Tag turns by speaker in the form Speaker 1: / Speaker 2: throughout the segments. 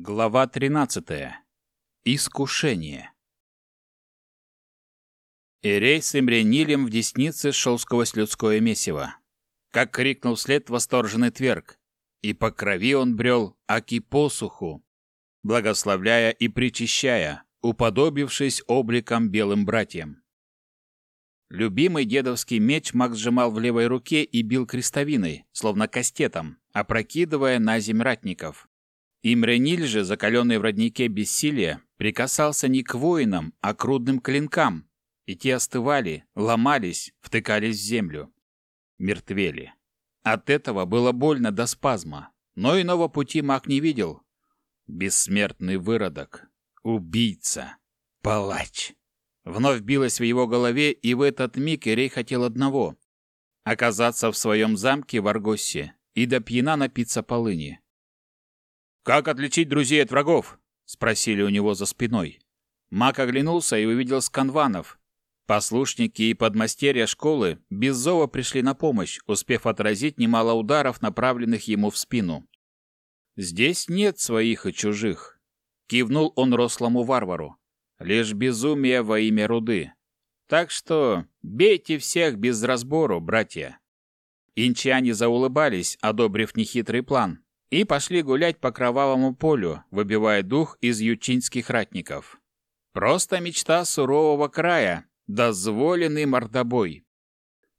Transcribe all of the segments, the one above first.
Speaker 1: Глава 13. Искушение. Ирей с Имренилем в деснице шел сквозь людское месиво. Как крикнул вслед восторженный тверг. И по крови он брел, аки посуху, благословляя и причащая, уподобившись обликом белым братьям. Любимый дедовский меч Макс сжимал в левой руке и бил крестовиной, словно кастетом, опрокидывая на земь ратников. Имрениль же, закаленный в роднике бессилия, прикасался не к воинам, а к рудным клинкам, и те остывали, ломались, втыкались в землю. Мертвели. От этого было больно до спазма, но иного пути маг не видел. Бессмертный выродок, убийца, палач. Вновь билось в его голове, и в этот миг Ирей хотел одного — оказаться в своем замке в Аргосе и до пьяна напиться полыни. «Как отличить друзей от врагов?» — спросили у него за спиной. Мак оглянулся и увидел сканванов. Послушники и подмастерья школы без зова пришли на помощь, успев отразить немало ударов, направленных ему в спину. «Здесь нет своих и чужих», — кивнул он рослому варвару. «Лишь безумие во имя руды. Так что бейте всех без разбору, братья». Инчане заулыбались, одобрив нехитрый план, и пошли гулять по кровавому полю, выбивая дух из ючинских ратников. Просто мечта сурового края, дозволенный мордобой.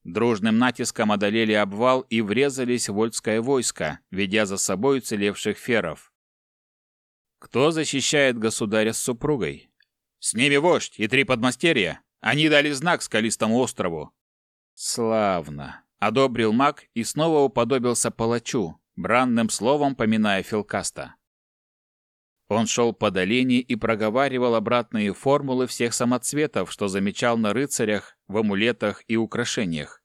Speaker 1: Дружным натиском одолели обвал и врезались в вольское войско, ведя за собой уцелевших феров. Кто защищает государя с супругой? С ними вождь и три подмастерья. Они дали знак скалистому острову. Славно. Одобрил маг и снова уподобился палачу, бранным словом поминая Филкаста. Он шел по долине и проговаривал обратные формулы всех самоцветов, что замечал на рыцарях, в амулетах и украшениях.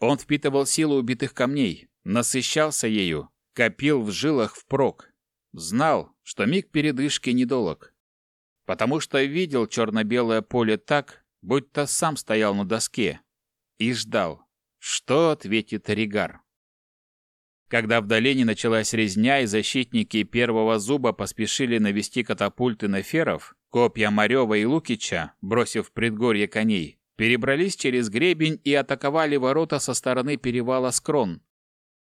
Speaker 1: Он впитывал силу убитых камней, насыщался ею, копил в жилах впрок. Знал, что миг передышки недолог. Потому что видел черно-белое поле так, будто сам стоял на доске, и ждал, что ответит Ригар. Когда в долине началась резня и защитники первого зуба поспешили навести катапульты на феров, копья Марева и Лукича, бросив в предгорье коней, перебрались через гребень и атаковали ворота со стороны перевала Скрон.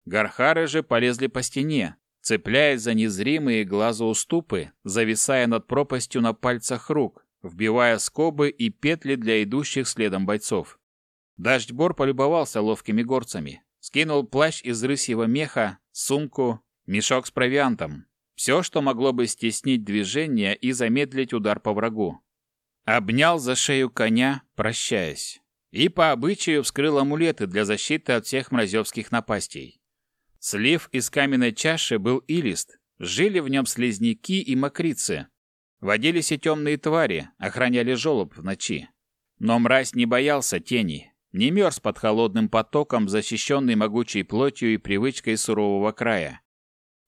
Speaker 1: Гархары же полезли по стене, цепляясь за незримые глазу уступы, зависая над пропастью на пальцах рук, вбивая скобы и петли для идущих следом бойцов. Дождьбор полюбовался ловкими горцами. Скинул плащ из рысьего меха, сумку, мешок с провиантом. Все, что могло бы стеснить движение и замедлить удар по врагу. Обнял за шею коня, прощаясь. И по обычаю вскрыл амулеты для защиты от всех мразевских напастей. Слив из каменной чаши был илист. Жили в нем слизняки и мокрицы. Водились и темные твари, охраняли жолоб в ночи. Но мразь не боялся тени, не мерз под холодным потоком, защищенный могучей плотью и привычкой сурового края.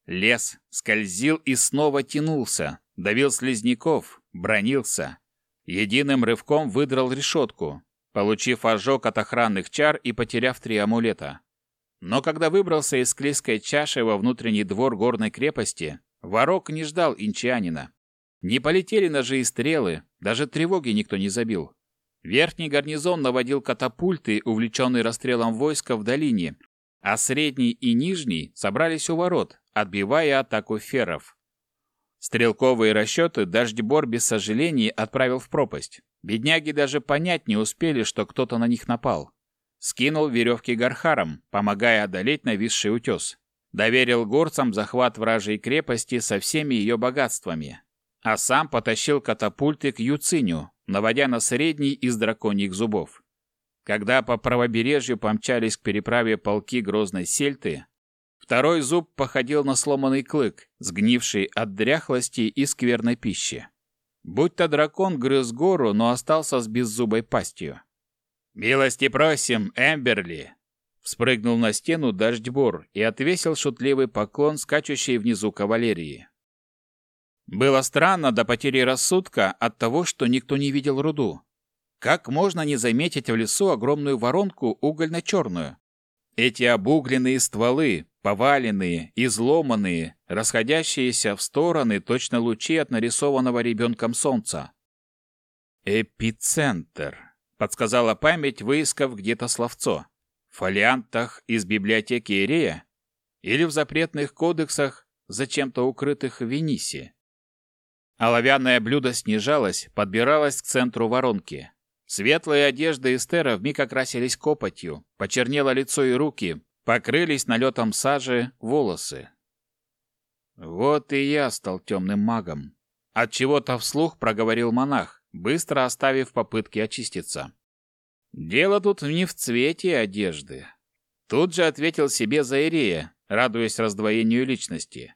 Speaker 1: Лес скользил и снова тянулся, давил слизняков, бронился. Единым рывком выдрал решетку, получив ожог от охранных чар и потеряв три амулета. Но когда выбрался из склизкой чаши во внутренний двор горной крепости, ворок не ждал инчанина. Не полетели ножи и стрелы, даже тревоги никто не забил. Верхний гарнизон наводил катапульты, увлеченные расстрелом войска в долине, а средний и нижний собрались у ворот, отбивая атаку феров. Стрелковые расчеты Дождьбор без сожалений отправил в пропасть. Бедняги даже понять не успели, что кто-то на них напал. Скинул веревки гархарам, помогая одолеть нависший утес. Доверил горцам захват вражьей крепости со всеми ее богатствами. А сам потащил катапульты к Юциню, наводя на средний из драконьих зубов. Когда по правобережью помчались к переправе полки грозной сельты, второй зуб походил на сломанный клык, сгнивший от дряхлости и скверной пищи. Будь-то дракон грыз гору, но остался с беззубой пастью. «Милости просим, Эмберли!» Вспрыгнул на стену дождьбор и отвесил шутливый поклон скачущей внизу кавалерии. Было странно до потери рассудка от того, что никто не видел руду. Как можно не заметить в лесу огромную воронку угольно-черную? Эти обугленные стволы, поваленные, изломанные, расходящиеся в стороны точно лучи от нарисованного ребенком солнца. «Эпицентр», — подсказала память, выискав где-то словцо. В фолиантах из библиотеки Ирея или в запретных кодексах, зачем-то укрытых в Венисе. Оловянное блюдо снижалось, подбиралось к центру воронки. Светлые одежды Эстера вмиг окрасились копотью, почернело лицо и руки, покрылись налетом сажи волосы. Вот и я стал темным магом. От чего-то вслух проговорил монах, быстро оставив попытки очиститься. Дело тут не в цвете одежды. Тут же ответил себе Заирея, радуясь раздвоению личности.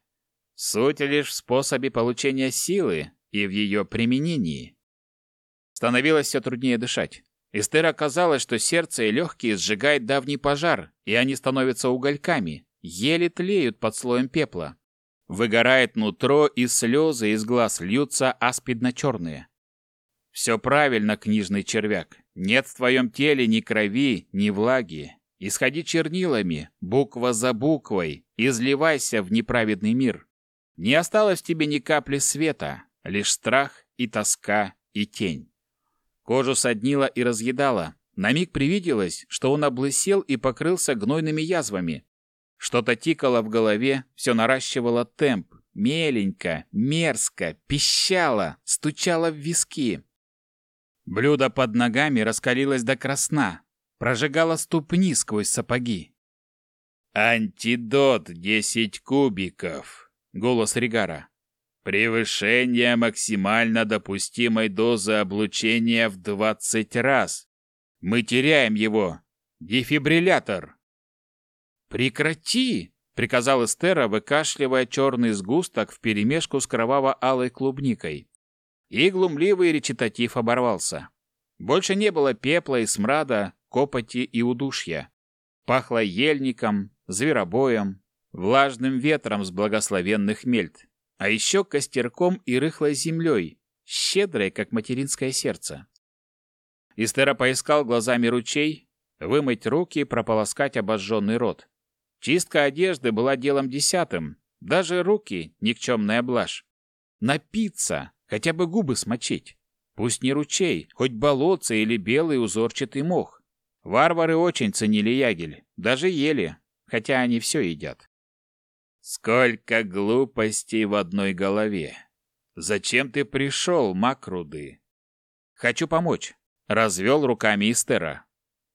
Speaker 1: Суть лишь в способе получения силы и в ее применении. Становилось все труднее дышать. Эстер оказалось, что сердце и легкие сжигает давний пожар, и они становятся угольками, еле тлеют под слоем пепла. Выгорает нутро, и слезы из глаз льются аспидно-черные. Все правильно, книжный червяк. Нет в твоем теле ни крови, ни влаги. Исходи чернилами, буква за буквой, изливайся в неправедный мир. Не осталось в тебе ни капли света, лишь страх и тоска и тень. Кожу соднило и разъедало. На миг привиделось, что он облысел и покрылся гнойными язвами. Что-то тикало в голове, все наращивало темп. Меленько, мерзко, пищало, стучало в виски. Блюдо под ногами раскалилось до красна, прожигало ступни сквозь сапоги. «Антидот десять кубиков!» — голос Ригара. Превышение максимально допустимой дозы облучения в 20 раз. Мы теряем его. Дефибриллятор. Прекрати, приказал Эстера, выкашливая черный сгусток вперемешку с кроваво-алой клубникой. И глумливый речитатив оборвался. Больше не было пепла и смрада, копоти и удушья. Пахло ельником, зверобоем, влажным ветром с благословенных мельт. А еще костерком и рыхлой землей, щедрой, как материнское сердце. Истера поискал глазами ручей, вымыть руки, прополоскать обожженный рот. Чистка одежды была делом десятым, даже руки — никчемная блажь. Напиться, хотя бы губы смочить. Пусть не ручей, хоть болотце или белый узорчатый мох. Варвары очень ценили ягель, даже ели, хотя они все едят. Сколько глупостей в одной голове. Зачем ты пришел, Макруды? Хочу помочь. Развел руками Истера.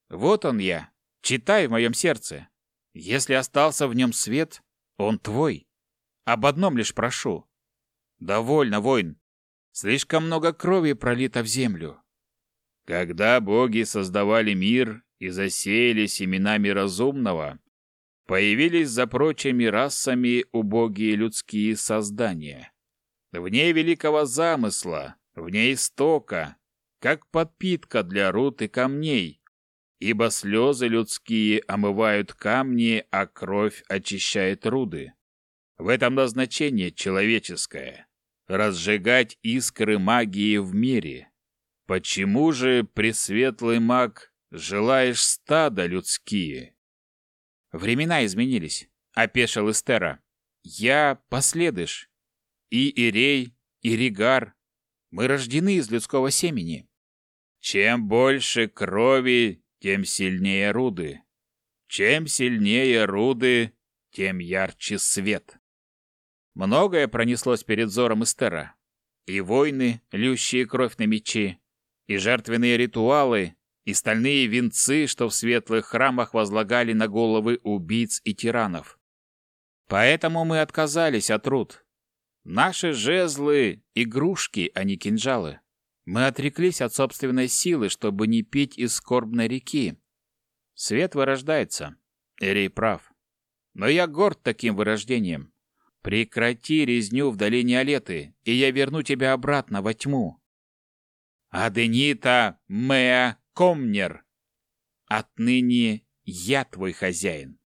Speaker 1: Вот он я. Читай в моем сердце. Если остался в нем свет, он твой. Об одном лишь прошу. Довольно, воин. Слишком много крови пролито в землю. Когда боги создавали мир и засеяли семенами разумного, появились за прочими расами убогие людские создания. Вне великого замысла, вне истока, как подпитка для руд и камней, ибо слезы людские омывают камни, а кровь очищает руды. В этом назначение человеческое — разжигать искры магии в мире. Почему же, пресветлый маг, желаешь стада людские? Времена изменились, опешил Эстера. Я последыш. И Ирей, и Ригар. Мы рождены из людского семени. Чем больше крови, тем сильнее руды. Чем сильнее руды, тем ярче свет. Многое пронеслось перед взором Эстера. И войны, лющие кровь на мечи, и жертвенные ритуалы, и стальные венцы, что в светлых храмах возлагали на головы убийц и тиранов. Поэтому мы отказались от руд. Наши жезлы — игрушки, а не кинжалы. Мы отреклись от собственной силы, чтобы не пить из скорбной реки. Свет вырождается. Эрей прав. Но я горд таким вырождением. Прекрати резню в долине Алеты, и я верну тебя обратно во тьму. Аденита Меа Комнер. Отныне я твой хозяин.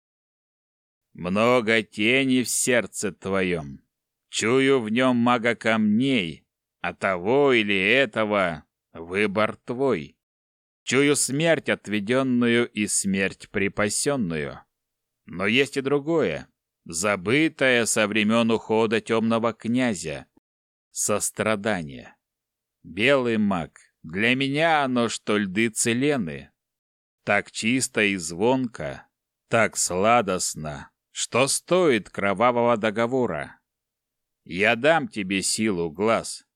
Speaker 1: Много тени в сердце твоем. Чую в нем мага камней, а того или этого выбор твой. Чую смерть отведенную и смерть припасенную. Но есть и другое, забытое со времен ухода темного князя. Сострадание. Белый маг, для меня оно, что льды целены. Так чисто и звонко, так сладостно, что стоит кровавого договора. Я дам тебе силу глаз,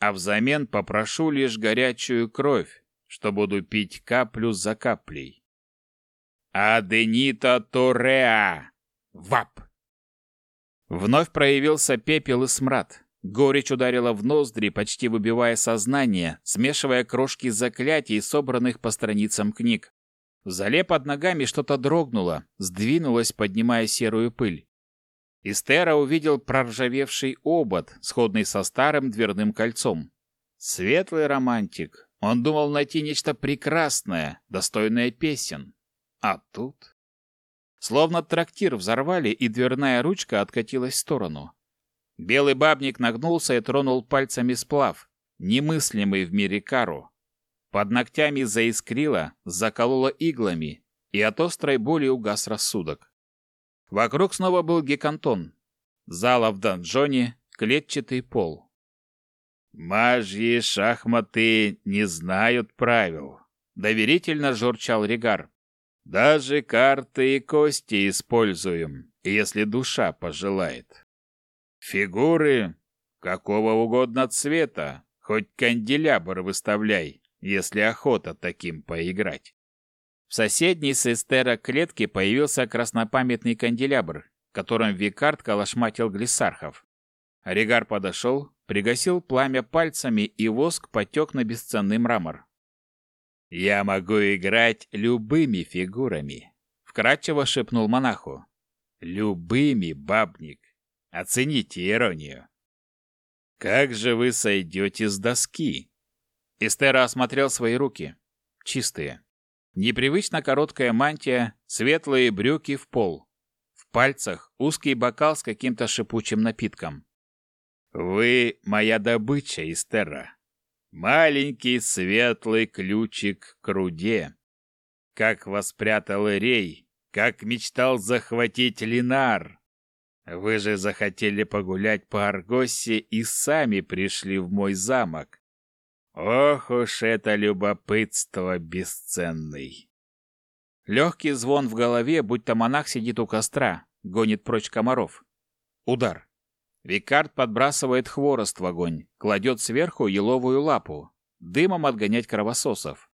Speaker 1: а взамен попрошу лишь горячую кровь, что буду пить каплю за каплей. Аденита Тореа! Вап! Вновь проявился пепел и смрад. Горечь ударила в ноздри, почти выбивая сознание, смешивая крошки заклятий, собранных по страницам книг. В зале под ногами что-то дрогнуло, сдвинулось, поднимая серую пыль. Истера увидел проржавевший обод, сходный со старым дверным кольцом. Светлый романтик. Он думал найти нечто прекрасное, достойное песен. А тут... Словно трактир взорвали, и дверная ручка откатилась в сторону. Белый бабник нагнулся и тронул пальцами сплав, немыслимый в мире кару. Под ногтями заискрило, закололо иглами, и от острой боли угас рассудок. Вокруг снова был гекантон. Зала в донжоне, клетчатый пол. «Мажьи шахматы не знают правил», — доверительно журчал Ригар. «Даже карты и кости используем, если душа пожелает. Фигуры какого угодно цвета, хоть канделябр выставляй, если охота таким поиграть». В соседней с Эстера клетке появился краснопамятный канделябр, которым Викард калашматил глиссархов. Ригар подошел, пригасил пламя пальцами, и воск потек на бесценный мрамор. «Я могу играть любыми фигурами», — вкратчиво шепнул монаху. «Любыми, бабник. Оцените иронию». «Как же вы сойдете с доски?» Эстера осмотрел свои руки. Чистые. Непривычно короткая мантия, светлые брюки в пол. В пальцах узкий бокал с каким-то шипучим напитком. «Вы моя добыча, Истерра. Маленький светлый ключик к руде. Как воспрятал Рей, как мечтал захватить Линар. Вы же захотели погулять по Аргосе и сами пришли в мой замок. Ох уж это любопытство бесценный. Легкий звон в голове, будто монах сидит у костра, гонит прочь комаров. Удар. Викард подбрасывает хворост в огонь, кладет сверху еловую лапу, дымом отгонять кровососов.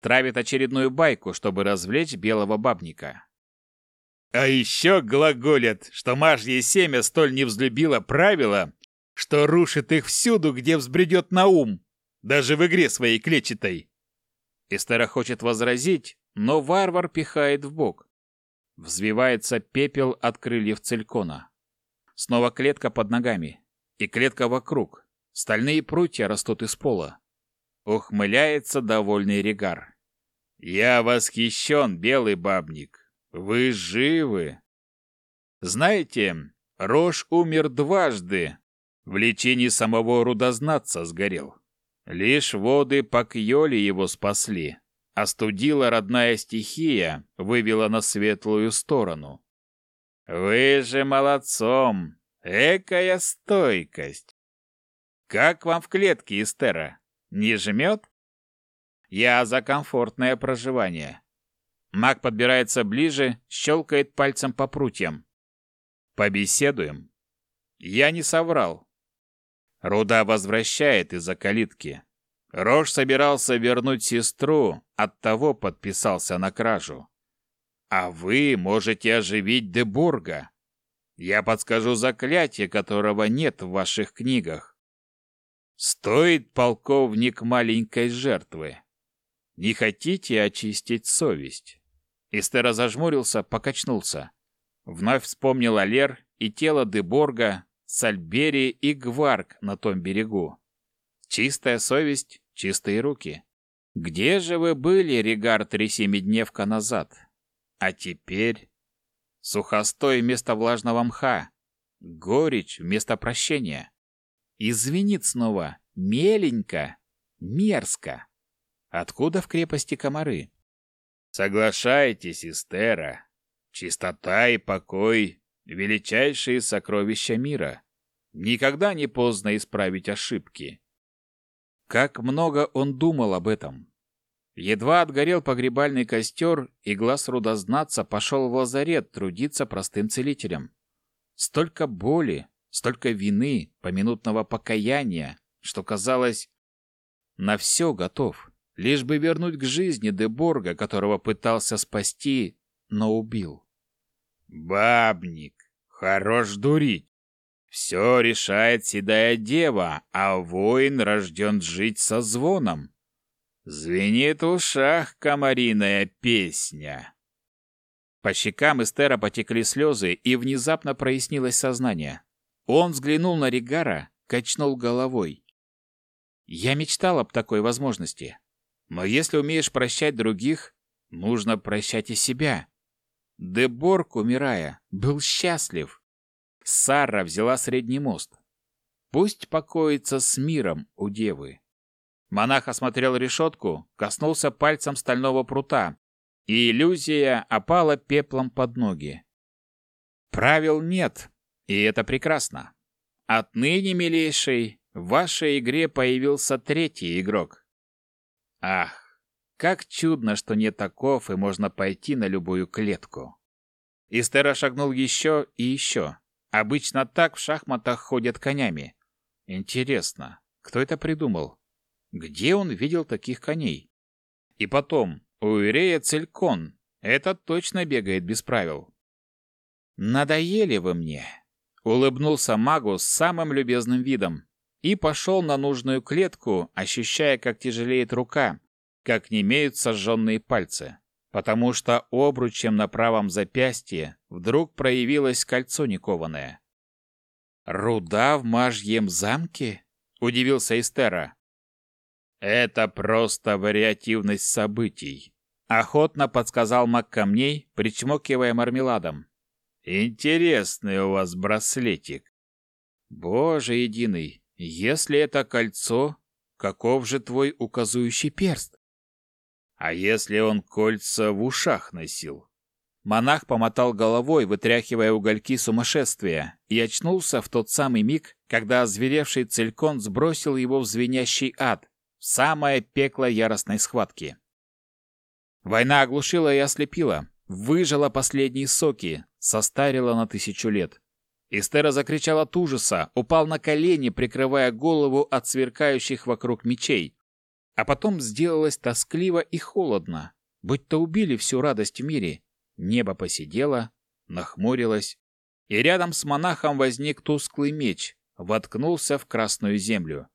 Speaker 1: Травит очередную байку, чтобы развлечь белого бабника. А еще глаголят, что мажье семя столь не взлюбило правила, что рушит их всюду, где взбредет на ум, даже в игре своей клетчатой. Эстера хочет возразить, но варвар пихает в бок. Взвивается пепел от крыльев целькона. Снова клетка под ногами. И клетка вокруг. Стальные прутья растут из пола. Ухмыляется довольный регар. «Я восхищен, белый бабник. Вы живы!» «Знаете, Рош умер дважды. В лечении самого рудознатца сгорел. Лишь воды Пакьоли его спасли. Остудила родная стихия, вывела на светлую сторону. Вы же молодцом! Экая стойкость! Как вам в клетке, Истера? Не жмет? Я за комфортное проживание. Маг подбирается ближе, щелкает пальцем по прутьям. Побеседуем. Я не соврал. Руда возвращает из-за калитки. Рош собирался вернуть сестру, оттого подписался на кражу. А вы можете оживить Дебурга. Я подскажу заклятие, которого нет в ваших книгах. Стоит полковник маленькой жертвы. Не хотите очистить совесть? Истера зажмурился, покачнулся. Вновь вспомнил Алер и тело Деборга, Сальбери и Гварк на том берегу. Чистая совесть, чистые руки. Где же вы были, Регар, три семидневка назад? А теперь... Сухостой вместо влажного мха. Горечь вместо прощения. Извинит снова. Меленько. Мерзко. Откуда в крепости комары? Соглашайтесь, Истера. Чистота и покой величайшие сокровища мира. Никогда не поздно исправить ошибки. Как много он думал об этом. Едва отгорел погребальный костер, и глаз рудознаться пошел в лазарет трудиться простым целителем. Столько боли, столько вины, поминутного покаяния, что казалось, на все готов, лишь бы вернуть к жизни Деборга, которого пытался спасти, но убил. «Бабник, хорош дурить. Все решает седая дева, а воин рожден жить со звоном. Звенит в ушах комариная песня. По щекам Эстера потекли слезы, и внезапно прояснилось сознание. Он взглянул на Ригара, качнул головой. Я мечтал об такой возможности. Но если умеешь прощать других, нужно прощать и себя. Деборг, умирая, был счастлив. Сара взяла средний мост. Пусть покоится с миром у девы. Монах осмотрел решетку, коснулся пальцем стального прута, и иллюзия опала пеплом под ноги. Правил нет, и это прекрасно. Отныне, милейший, в вашей игре появился третий игрок. Ах, как чудно, что нет таков, и можно пойти на любую клетку. Истера шагнул еще и еще. Обычно так в шахматах ходят конями. Интересно, кто это придумал? Где он видел таких коней? И потом, у Ирея целькон. Этот точно бегает без правил. Надоели вы мне. Улыбнулся магу с самым любезным видом и пошел на нужную клетку, ощущая, как тяжелеет рука, как немеют сожженные пальцы, потому что обручем на правом запястье вдруг проявилось кольцо никованное. «Руда в мажьем замке?» — удивился Эстера. Это просто вариативность событий. Охотно подсказал маг камней, причмокивая мармеладом. Интересный у вас браслетик. Боже единый, если это кольцо, каков же твой указующий перст? А если он кольца в ушах носил? Монах помотал головой, вытряхивая угольки сумасшествия, и очнулся в тот самый миг, когда озверевший целькон сбросил его в звенящий ад, самое пекло яростной схватки. Война оглушила и ослепила, выжила последние соки, состарила на тысячу лет. Истера закричал от ужаса, упал на колени, прикрывая голову от сверкающих вокруг мечей. А потом сделалось тоскливо и холодно, будто убили всю радость в мире. Небо посидело, нахмурилось, и рядом с монахом возник тусклый меч, воткнулся в красную землю.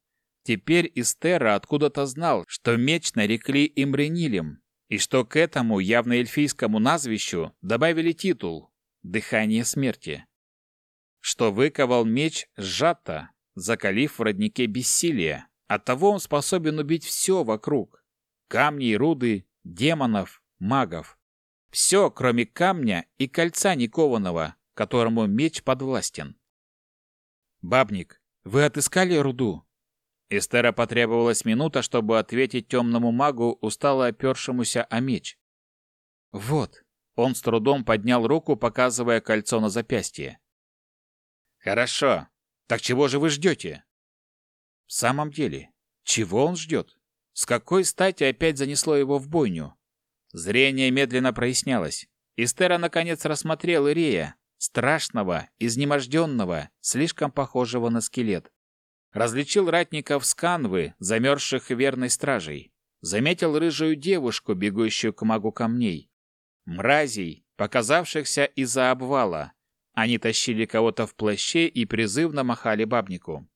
Speaker 1: Теперь Истера откуда-то знал, что меч нарекли Имренилем, и что к этому явно эльфийскому назвищу добавили титул «Дыхание смерти». Что выковал меч сжато, закалив в роднике бессилия. Оттого он способен убить все вокруг. Камни и руды, демонов, магов. Все, кроме камня и кольца никованного, которому меч подвластен. «Бабник, вы отыскали руду?» Эстера потребовалась минута, чтобы ответить темному магу, устало опершемуся о меч. «Вот». Он с трудом поднял руку, показывая кольцо на запястье. «Хорошо. Так чего же вы ждете?» «В самом деле, чего он ждет? С какой стати опять занесло его в бойню?» Зрение медленно прояснялось. Истера наконец рассмотрел Ирея, страшного, изнеможденного, слишком похожего на скелет. Различил ратников с канвы, замерзших верной стражей. Заметил рыжую девушку, бегущую к магу камней. Мразей, показавшихся из-за обвала. Они тащили кого-то в плаще и призывно махали бабнику.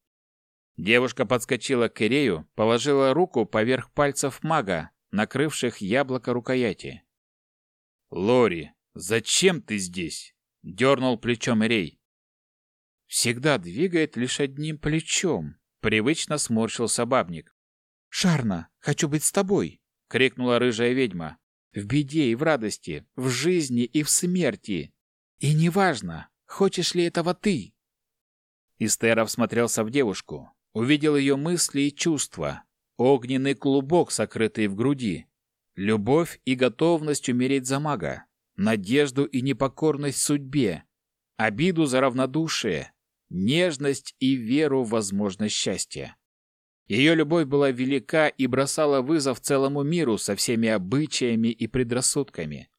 Speaker 1: Девушка подскочила к Ирею, положила руку поверх пальцев мага, накрывших яблоко рукояти. «Лори, зачем ты здесь?» — дернул плечом Ирей всегда двигает лишь одним плечом. Привычно сморщился бабник. «Шарна, хочу быть с тобой!» — крикнула рыжая ведьма. «В беде и в радости, в жизни и в смерти. И неважно, хочешь ли этого ты!» Истеров смотрелся в девушку, увидел ее мысли и чувства, огненный клубок, сокрытый в груди, любовь и готовность умереть за мага, надежду и непокорность судьбе, обиду за равнодушие, нежность и веру в возможность счастья. Ее любовь была велика и бросала вызов целому миру со всеми обычаями и предрассудками.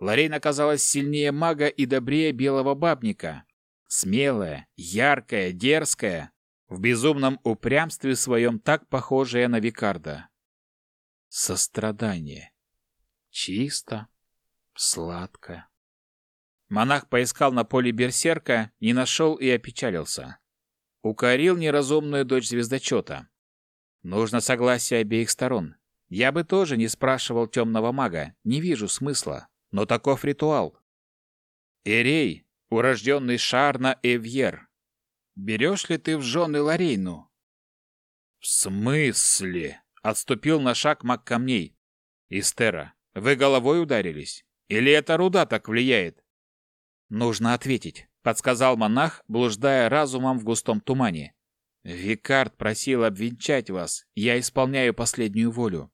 Speaker 1: Лорейн оказалась сильнее мага и добрее белого бабника. Смелая, яркая, дерзкая, в безумном упрямстве своем так похожая на Викарда. Сострадание. Чисто, сладко. Монах поискал на поле берсерка, не нашел и опечалился. Укорил неразумную дочь звездочета. Нужно согласие обеих сторон. Я бы тоже не спрашивал темного мага, не вижу смысла, но таков ритуал. Эрей, урожденный Шарна Эвьер, берешь ли ты в жены Ларейну? В смысле? Отступил на шаг маг камней. Истера, вы головой ударились? Или эта руда так влияет? Нужно ответить, подсказал монах, блуждая разумом в густом тумане. Викард просил обвенчать вас. Я исполняю последнюю волю.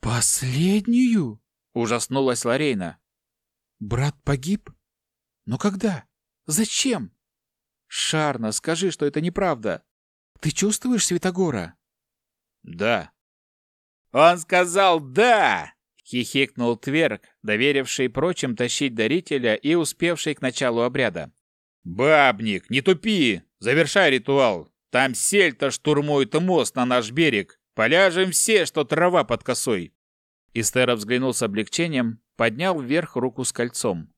Speaker 1: Последнюю? Ужаснулась Ларейна. Брат погиб? Но когда? Зачем? Шарна, скажи, что это неправда. Ты чувствуешь Святогора? Да. Он сказал «да», хихикнул Тверк, доверивший прочим тащить дарителя и успевший к началу обряда. «Бабник, не тупи! Завершай ритуал! Там сельта штурмует мост на наш берег! Поляжем все, что трава под косой!» Истера взглянул с облегчением, поднял вверх руку с кольцом.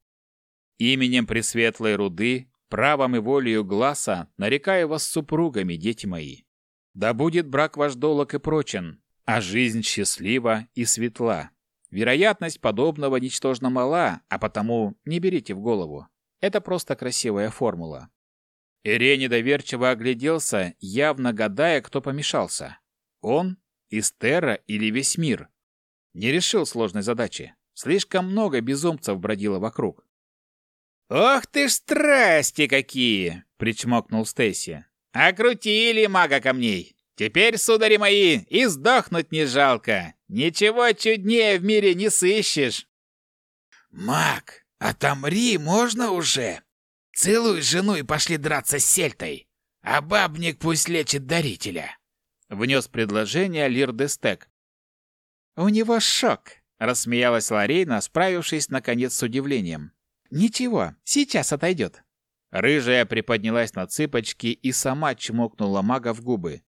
Speaker 1: «Именем Пресветлой Руды, правом и волею глаза нарекаю вас супругами, дети мои. Да будет брак ваш долог и прочен, а жизнь счастлива и светла. Вероятность подобного ничтожно мала, а потому не берите в голову. Это просто красивая формула. Ире недоверчиво огляделся, явно гадая, кто помешался. Он, Истера или весь мир. Не решил сложной задачи. Слишком много безумцев бродило вокруг. «Ох ты ж страсти какие!» — причмокнул Стесси. «Окрутили мага камней! Теперь, судари мои, и сдохнуть не жалко. Ничего чуднее в мире не сыщешь. Маг, отомри можно уже. Целуй жену и пошли драться с сельтой. А бабник пусть лечит дарителя. Внес предложение Лир Дестек. У него шок, рассмеялась Ларейна, справившись наконец с удивлением. Ничего, сейчас отойдет. Рыжая приподнялась на цыпочки и сама чмокнула мага в губы.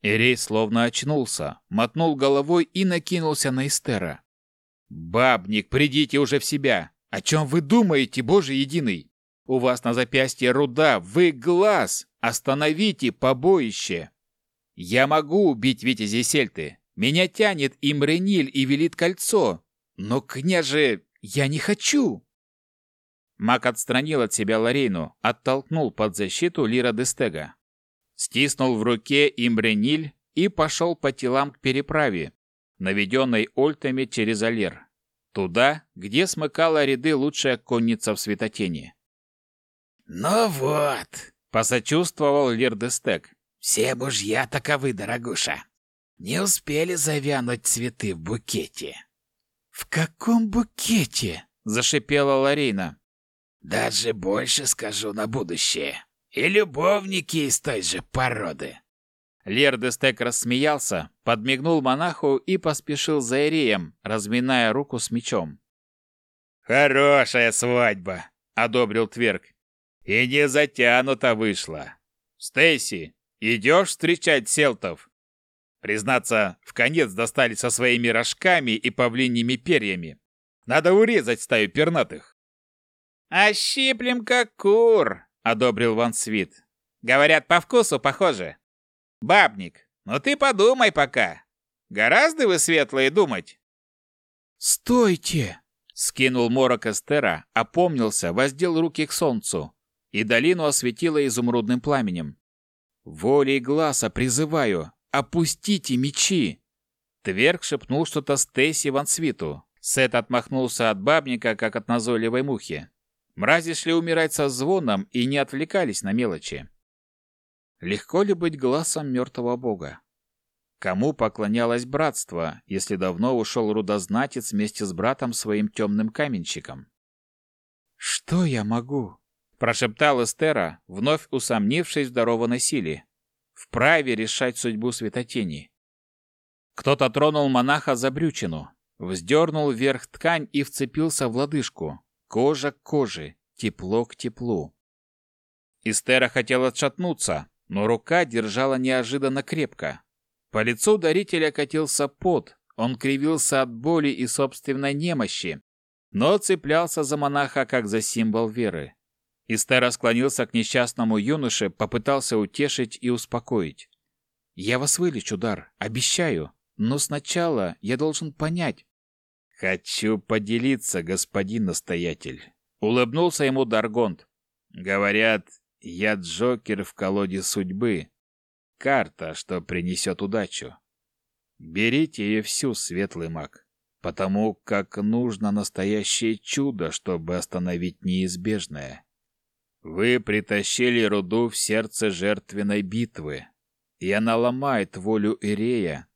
Speaker 1: Ирей словно очнулся, мотнул головой и накинулся на Эстера. «Бабник, придите уже в себя! О чем вы думаете, Боже единый? У вас на запястье руда, вы глаз! Остановите побоище!» «Я могу убить Витязи Сельты. Меня тянет Имрениль и велит кольцо. Но, княже, я не хочу!» Мак отстранил от себя Ларейну, оттолкнул под защиту Лира Дестега стиснул в руке имбрениль и пошел по телам к переправе, наведенной ольтами через Алер, туда, где смыкала ряды лучшая конница в светотени. «Ну вот», — посочувствовал Лирдестек, — «все мужья таковы, дорогуша. Не успели завянуть цветы в букете». «В каком букете?» — зашипела Ларина. «Даже больше скажу на будущее. И любовники из той же породы. Лердестек рассмеялся, подмигнул монаху и поспешил за Иреем, разминая руку с мечом. «Хорошая свадьба!» — одобрил Тверк. «И не затянута вышла. Стейси, идешь встречать селтов?» Признаться, в конец достали со своими рожками и павлиньими перьями. Надо урезать стаю пернатых. «Ощиплем, как кур!» одобрил Ван Свит. Говорят, по вкусу похоже. Бабник, ну ты подумай пока. Гораздо вы светлые думать. Стойте! Скинул морок Эстера, опомнился, воздел руки к солнцу, и долину осветило изумрудным пламенем. Волей глаза призываю, опустите мечи! Тверк шепнул что-то Стейси Ван Свиту. Сет отмахнулся от бабника, как от назойливой мухи. Мрази шли умирать со звоном и не отвлекались на мелочи. Легко ли быть глазом мертвого бога? Кому поклонялось братство, если давно ушел рудознатец вместе с братом своим темным каменщиком? «Что я могу? прошептал Эстера, вновь усомнившись в дарованной силе. Вправе решать судьбу светотени. Кто-то тронул монаха за брючину, вздернул вверх ткань и вцепился в лодыжку. Кожа к коже, тепло к теплу. Эстера хотела отшатнуться, но рука держала неожиданно крепко. По лицу дарителя катился пот, он кривился от боли и собственной немощи, но цеплялся за монаха как за символ веры. Истера склонился к несчастному юноше, попытался утешить и успокоить. «Я вас вылечу, Дар, обещаю, но сначала я должен понять». «Хочу поделиться, господин настоятель», — улыбнулся ему Даргонт. «Говорят, я Джокер в колоде судьбы. Карта, что принесет удачу. Берите ее всю, светлый маг, потому как нужно настоящее чудо, чтобы остановить неизбежное. Вы притащили руду в сердце жертвенной битвы, и она ломает волю Ирея,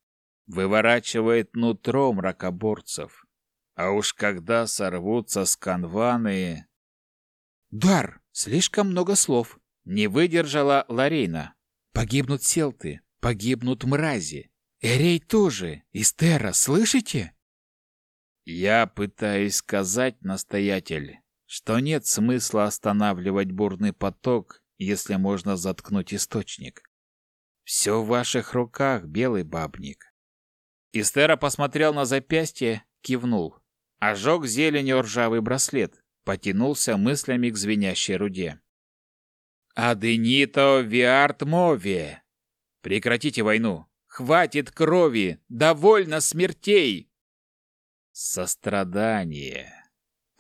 Speaker 1: выворачивает нутро мракоборцев. А уж когда сорвутся сканваны... «Дар! Слишком много слов!» — не выдержала Ларейна. «Погибнут селты, погибнут мрази, Эрей тоже, Истера, слышите? Я пытаюсь сказать, настоятель, что нет смысла останавливать бурный поток, если можно заткнуть источник. Все в ваших руках, белый бабник. Истера посмотрел на запястье, кивнул. Ожег зеленью ржавый браслет, потянулся мыслями к звенящей руде. «Аденито виарт мове!» «Прекратите войну! Хватит крови! Довольно смертей!» «Сострадание!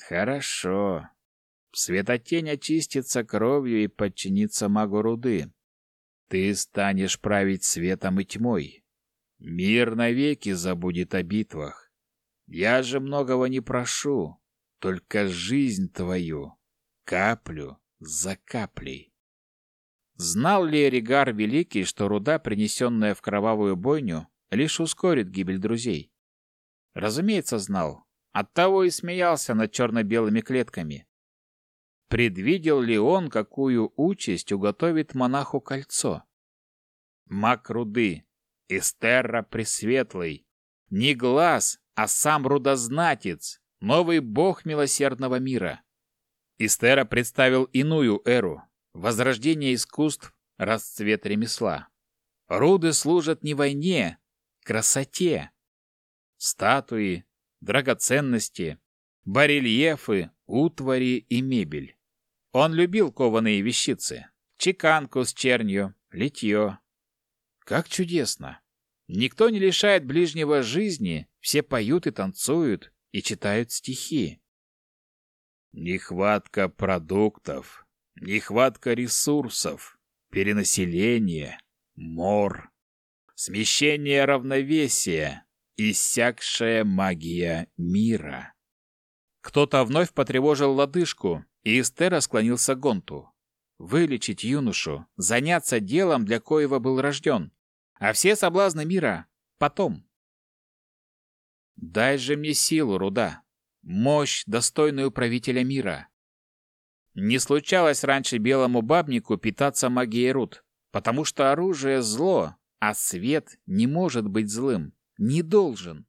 Speaker 1: Хорошо. Светотень очистится кровью и подчинится магу руды. Ты станешь править светом и тьмой. Мир навеки забудет о битвах. Я же многого не прошу, только жизнь твою, каплю за каплей. Знал ли Эригар Великий, что руда, принесенная в кровавую бойню, лишь ускорит гибель друзей? Разумеется, знал. Оттого и смеялся над черно-белыми клетками. Предвидел ли он, какую участь уготовит монаху кольцо? Маг руды, Эстерра Пресветлый, не глаз, а сам рудознатец, новый бог милосердного мира. Истера представил иную эру, Возрождение искусств, расцвет ремесла. Руды служат не войне, красоте. Статуи, драгоценности, барельефы, утвари и мебель. Он любил кованые вещицы, чеканку с чернью, литье. Как чудесно! Никто не лишает ближнего жизни, все поют и танцуют, и читают стихи. Нехватка продуктов, нехватка ресурсов, перенаселение, мор, смещение равновесия, иссякшая магия мира. Кто-то вновь потревожил лодыжку, и Эстера склонился к Гонту. Вылечить юношу, заняться делом, для коего был рожден. А все соблазны мира потом. Дай же мне силу, Руда, мощь, достойную правителя мира. Не случалось раньше белому бабнику питаться магией руд, потому что оружие — зло, а свет не может быть злым, не должен.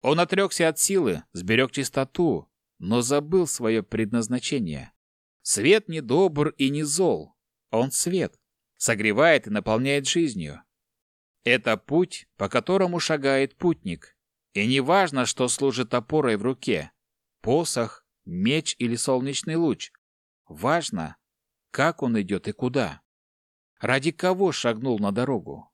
Speaker 1: Он отрекся от силы, сберег чистоту, но забыл свое предназначение. Свет не добр и не зол. Он свет, согревает и наполняет жизнью. Это путь, по которому шагает путник. И не важно, что служит опорой в руке — посох, меч или солнечный луч. Важно, как он идет и куда. Ради кого шагнул на дорогу.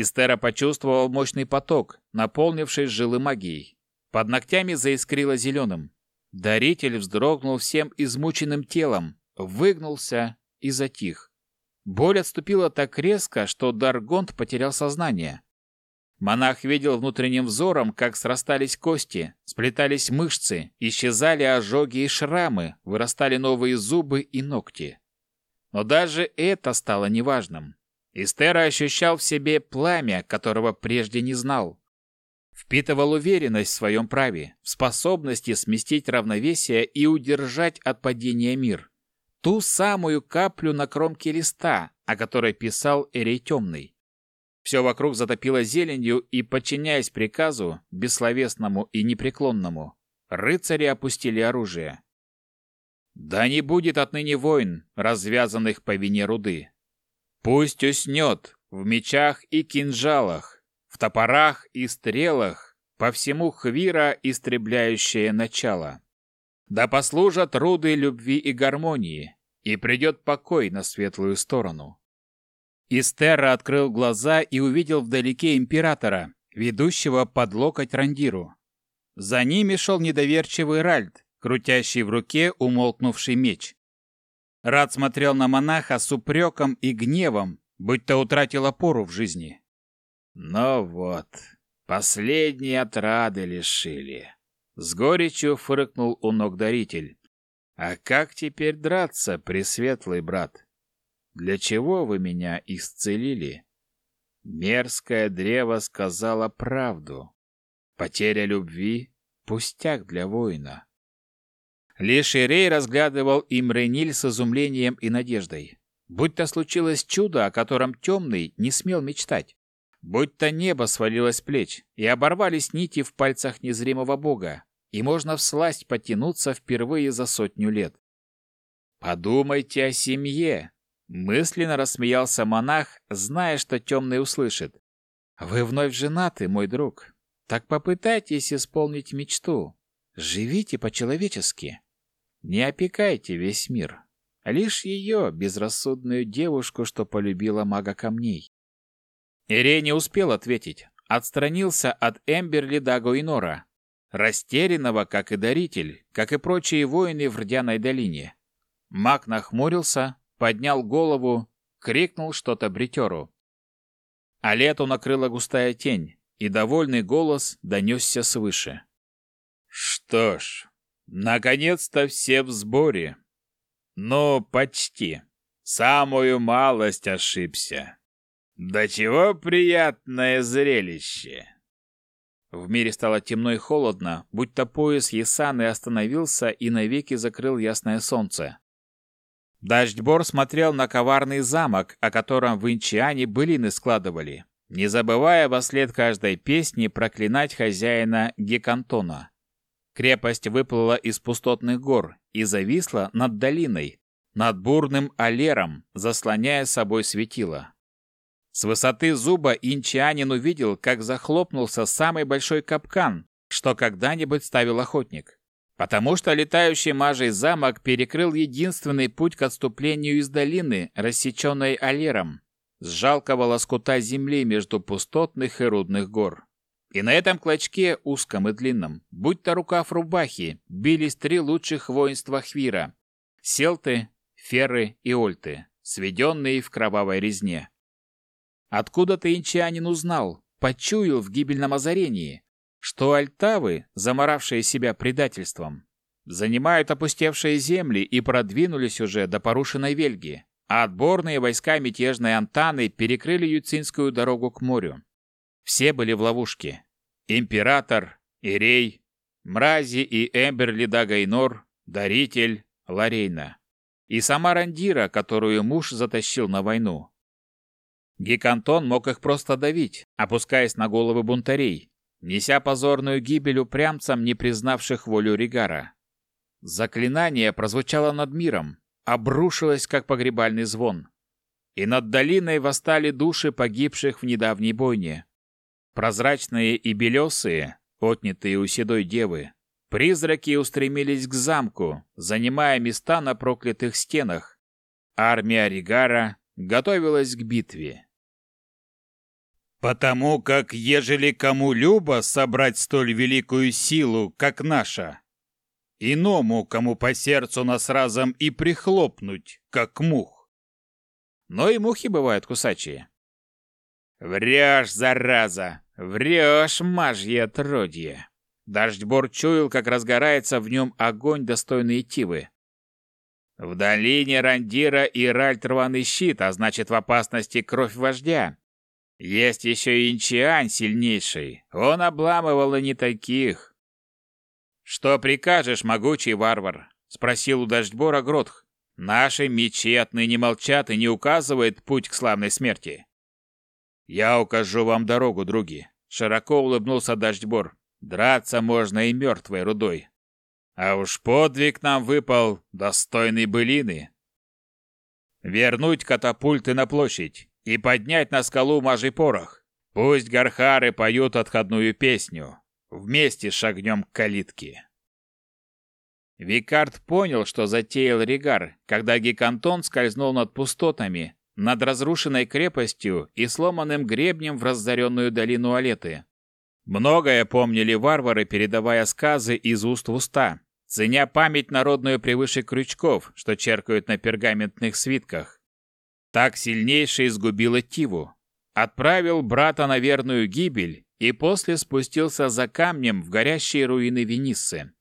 Speaker 1: Истера почувствовал мощный поток, наполнивший жилы магией. Под ногтями заискрило зеленым. Даритель вздрогнул всем измученным телом, выгнулся и затих. Боль отступила так резко, что Даргонт потерял сознание. Монах видел внутренним взором, как срастались кости, сплетались мышцы, исчезали ожоги и шрамы, вырастали новые зубы и ногти. Но даже это стало неважным. Истера ощущал в себе пламя, которого прежде не знал. Впитывал уверенность в своем праве, в способности сместить равновесие и удержать от падения мир. Ту самую каплю на кромке листа, о которой писал Эрей Темный. Все вокруг затопило зеленью, и, подчиняясь приказу, бессловесному и непреклонному, рыцари опустили оружие. Да не будет отныне войн, развязанных по вине руды. Пусть уснет в мечах и кинжалах, в топорах и стрелах, по всему хвира истребляющее начало. Да послужат руды любви и гармонии, и придет покой на светлую сторону. Истерра открыл глаза и увидел вдалеке императора, ведущего под локоть Рандиру. За ними шел недоверчивый Ральд, крутящий в руке умолкнувший меч. Рад смотрел на монаха с упреком и гневом, будто утратил опору в жизни. «Ну вот, последние отрады лишили. С горечью фыркнул у ног даритель. А как теперь драться, пресветлый брат? Для чего вы меня исцелили? Мерзкое древо сказала правду. Потеря любви — пустяк для воина. Лишь Ирей разглядывал Имрениль с изумлением и надеждой. Будь то случилось чудо, о котором темный не смел мечтать. Будь то небо свалилось с плеч, и оборвались нити в пальцах незримого бога, и можно всласть потянуться впервые за сотню лет. «Подумайте о семье!» Мысленно рассмеялся монах, зная, что темный услышит. «Вы вновь женаты, мой друг. Так попытайтесь исполнить мечту. Живите по-человечески. Не опекайте весь мир. Лишь ее, безрассудную девушку, что полюбила мага камней». Ирей не успел ответить. Отстранился от Эмберли Дагоинора, растерянного, как и даритель, как и прочие воины в Рдяной долине. Маг нахмурился, поднял голову, крикнул что-то бритеру. А лету накрыла густая тень, и довольный голос донесся свыше. «Что ж, наконец-то все в сборе. Ну, почти. Самую малость ошибся. Да чего приятное зрелище!» В мире стало темно и холодно, будто пояс Есаны остановился и навеки закрыл ясное солнце. Дождьбор смотрел на коварный замок, о котором в Инчиане былины складывали, не забывая во след каждой песни проклинать хозяина Гекантона. Крепость выплыла из пустотных гор и зависла над долиной, над бурным алером, заслоняя собой светило. С высоты зуба инчанин увидел, как захлопнулся самый большой капкан, что когда-нибудь ставил охотник. Потому что летающий мажей замок перекрыл единственный путь к отступлению из долины, рассеченной Алером, с жалкого лоскута земли между пустотных и рудных гор. И на этом клочке, узком и длинном, будь то рукав рубахи, бились три лучших воинства Хвира — Селты, Ферры и Ольты, сведенные в кровавой резне. Откуда-то инчанин узнал, почуял в гибельном озарении, что альтавы, заморавшие себя предательством, занимают опустевшие земли и продвинулись уже до порушенной Вельги, а отборные войска мятежной Антаны перекрыли Юцинскую дорогу к морю. Все были в ловушке. Император, Ирей, Мрази и Эмберли Дагайнор, Даритель, Ларейна. И сама Рандира, которую муж затащил на войну. Гикантон мог их просто давить, опускаясь на головы бунтарей, неся позорную гибель упрямцам, не признавших волю Ригара. Заклинание прозвучало над миром, обрушилось, как погребальный звон. И над долиной восстали души погибших в недавней бойне. Прозрачные и белесые, отнятые у седой девы, призраки устремились к замку, занимая места на проклятых стенах. Армия Ригара готовилась к битве. Потому как, ежели кому любо собрать столь великую силу, как наша, иному, кому по сердцу нас разом и прихлопнуть, как мух. Но и мухи бывают кусачие. Врешь, зараза, врешь, мажье отродье. Дождьбор чуял, как разгорается в нем огонь, достойный Тивы. В долине Рандира и Ральт рваный щит, а значит в опасности кровь вождя. Есть еще и Инчиань сильнейший. Он обламывал и не таких. «Что прикажешь, могучий варвар?» — спросил у Дождьбора Гротх. Наши мечи отныне молчат и не указывают путь к славной смерти. Я укажу вам дорогу, други. Широко улыбнулся Дождьбор. Драться можно и мертвой рудой. А уж подвиг нам выпал достойный былины. Вернуть катапульты на площадь и поднять на скалу мажий порох. Пусть гархары поют отходную песню. Вместе шагнем к калитке. Викард понял, что затеял Ригар, когда Гекантон скользнул над пустотами, над разрушенной крепостью и сломанным гребнем в разоренную долину Алеты. Многое помнили варвары, передавая сказы из уст в уста, ценя память народную превыше крючков, что черкают на пергаментных свитках. Так сильнейший изгубил Тиву, отправил брата на верную гибель и после спустился за камнем в горящие руины Вениссы.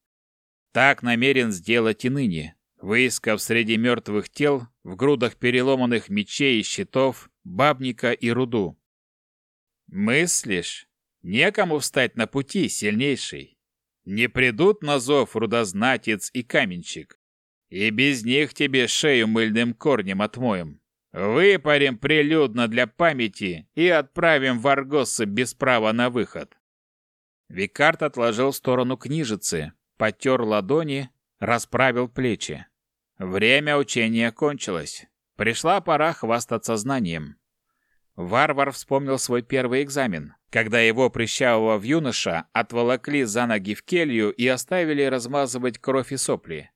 Speaker 1: Так намерен сделать и ныне, выискав среди мертвых тел, в грудах переломанных мечей и щитов, бабника и руду. Мыслишь, некому встать на пути, сильнейший. Не придут на зов рудознатец и каменщик. И без них тебе шею мыльным корнем отмоем. Выпарим прилюдно для памяти и отправим в Аргосы без права на выход. Викарт отложил в сторону книжицы, потер ладони, расправил плечи. Время учения кончилось. Пришла пора хвастаться знанием. Варвар вспомнил свой первый экзамен, когда его прыщавого юноша отволокли за ноги в келью и оставили размазывать кровь и сопли.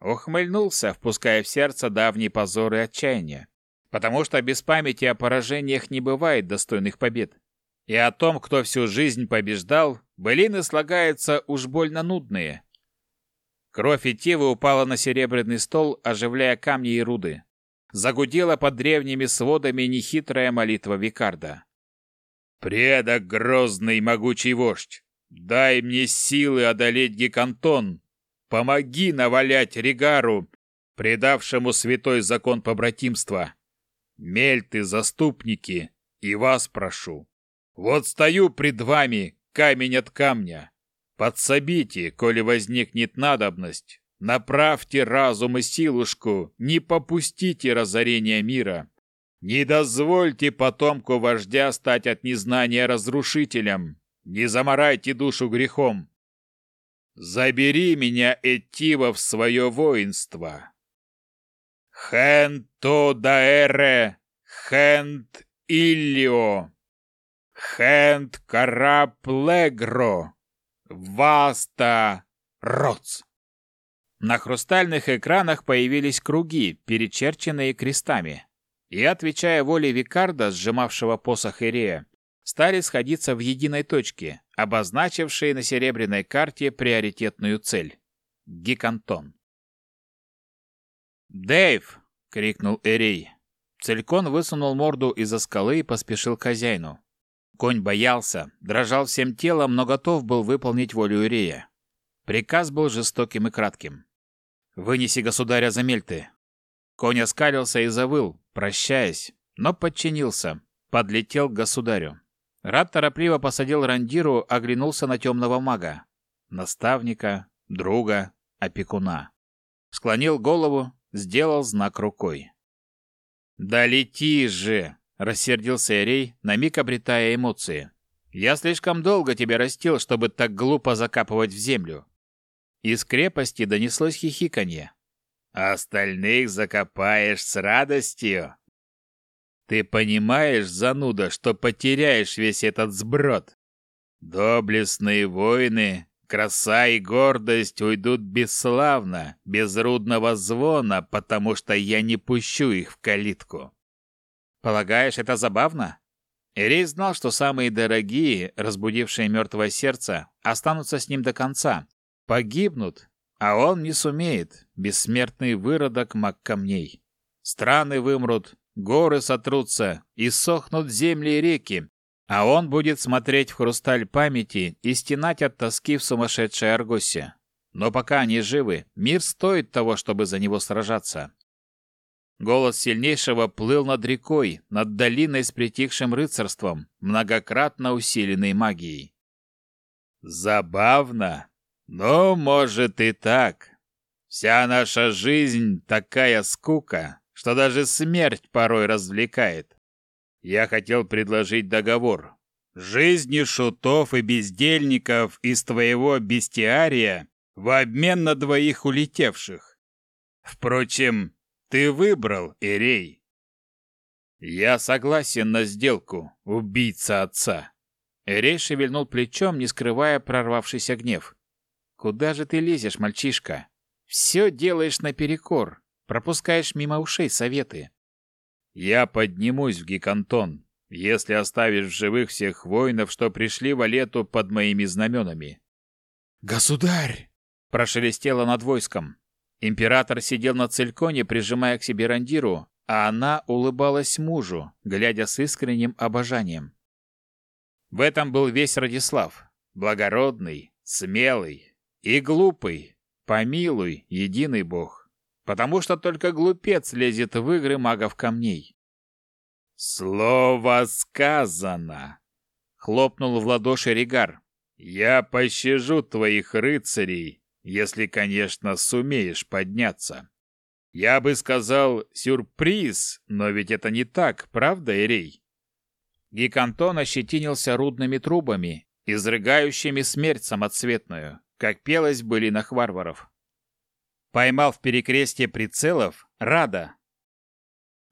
Speaker 1: Ухмыльнулся, впуская в сердце давний позор и отчаяние. Потому что без памяти о поражениях не бывает достойных побед. И о том, кто всю жизнь побеждал, былины слагаются уж больно нудные. Кровь Итивы упала на серебряный стол, оживляя камни и руды. Загудела под древними сводами нехитрая молитва Викарда. «Предок грозный могучий вождь, дай мне силы одолеть Гекантон, помоги навалять Ригару, предавшему святой закон побратимства. Мельты, заступники, и вас прошу, вот стою пред вами, камень от камня. Подсобите, коли возникнет надобность. Направьте разум и силушку, не попустите разорения мира. Не дозвольте потомку вождя стать от незнания разрушителем. Не заморайте душу грехом. Забери меня, Этива, в свое воинство. Хенто даэре, хент иллио. Хенд караплегро, васта роц. На хрустальных экранах появились круги, перечерченные крестами. И, отвечая воле Викарда, сжимавшего посох Ирея, стали сходиться в единой точке, обозначившей на серебряной карте приоритетную цель — Гикантон. «Дэйв!» — крикнул Эрей. Целькон высунул морду из-за скалы и поспешил к хозяину. Конь боялся, дрожал всем телом, но готов был выполнить волю Ирея. Приказ был жестоким и кратким. «Вынеси государя за мельты». Конь оскалился и завыл, прощаясь, но подчинился, подлетел к государю. Рад торопливо посадил рандиру, оглянулся на темного мага. Наставника, друга, опекуна. Склонил голову, сделал знак рукой. «Да лети же!» Рассердился Эрей, на миг обретая эмоции. «Я слишком долго тебя растил, чтобы так глупо закапывать в землю». Из крепости донеслось хихиканье. «Остальных закопаешь с радостью?» «Ты понимаешь, зануда, что потеряешь весь этот сброд? Доблестные воины, краса и гордость уйдут бесславно, без рудного звона, потому что я не пущу их в калитку». Полагаешь, это забавно? Ирей знал, что самые дорогие, разбудившие мертвое сердце, останутся с ним до конца, погибнут, а он не сумеет, бессмертный выродок маг камней. Страны вымрут, горы сотрутся, и сохнут земли и реки, а он будет смотреть в хрусталь памяти и стенать от тоски в сумасшедшей Аргосе. Но пока они живы, мир стоит того, чтобы за него сражаться. Голос сильнейшего плыл над рекой, над долиной с притихшим рыцарством, многократно усиленной магией. Забавно, но может и так. Вся наша жизнь такая скука, что даже смерть порой развлекает. Я хотел предложить договор. Жизни шутов и бездельников из твоего бестиария в обмен на двоих улетевших. Впрочем, ты выбрал, Эрей. Я согласен на сделку, убийца отца. Эрей шевельнул плечом, не скрывая прорвавшийся гнев. Куда же ты лезешь, мальчишка? Все делаешь наперекор, пропускаешь мимо ушей советы. Я поднимусь в Гикантон, если оставишь в живых всех воинов, что пришли в Алету под моими знаменами. Государь! прошелестело над войском. Император сидел на цельконе, прижимая к себе рандиру, а она улыбалась мужу, глядя с искренним обожанием. В этом был весь Радислав, благородный, смелый и глупый, помилуй, единый бог, потому что только глупец лезет в игры магов камней. «Слово сказано!» — хлопнул в ладоши Ригар. «Я пощажу твоих рыцарей, если, конечно, сумеешь подняться. Я бы сказал сюрприз, но ведь это не так, правда, Эрей?» Гикантон ощетинился рудными трубами, изрыгающими смерть самоцветную, как пелось в былинах варваров. Поймал в перекрестье прицелов Рада.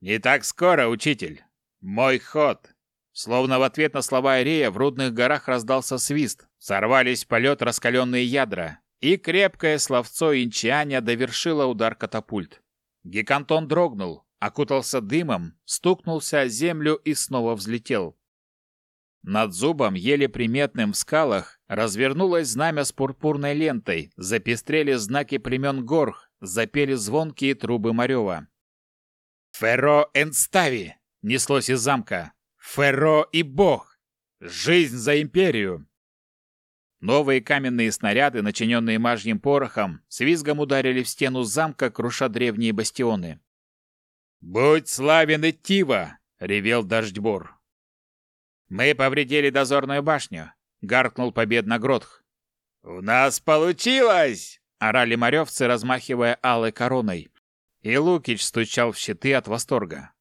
Speaker 1: «Не так скоро, учитель! Мой ход!» Словно в ответ на слова Ирея в рудных горах раздался свист, сорвались в полет раскаленные ядра, и крепкое словцо инчаня довершило удар катапульт. Гекантон дрогнул, окутался дымом, стукнулся о землю и снова взлетел. Над зубом, еле приметным в скалах, развернулось знамя с пурпурной лентой, запестрели знаки племен Горх, запели звонкие трубы Марева. «Ферро Энстави!» — неслось из замка. «Ферро и Бог! Жизнь за империю!» Новые каменные снаряды, начиненные мажьим порохом, с визгом ударили в стену замка, круша древние бастионы. «Будь славен Итива!» — ревел Дождьбор. «Мы повредили дозорную башню», — гаркнул победно Гротх. «У нас получилось!» — орали моревцы, размахивая алой короной. И Лукич стучал в щиты от восторга.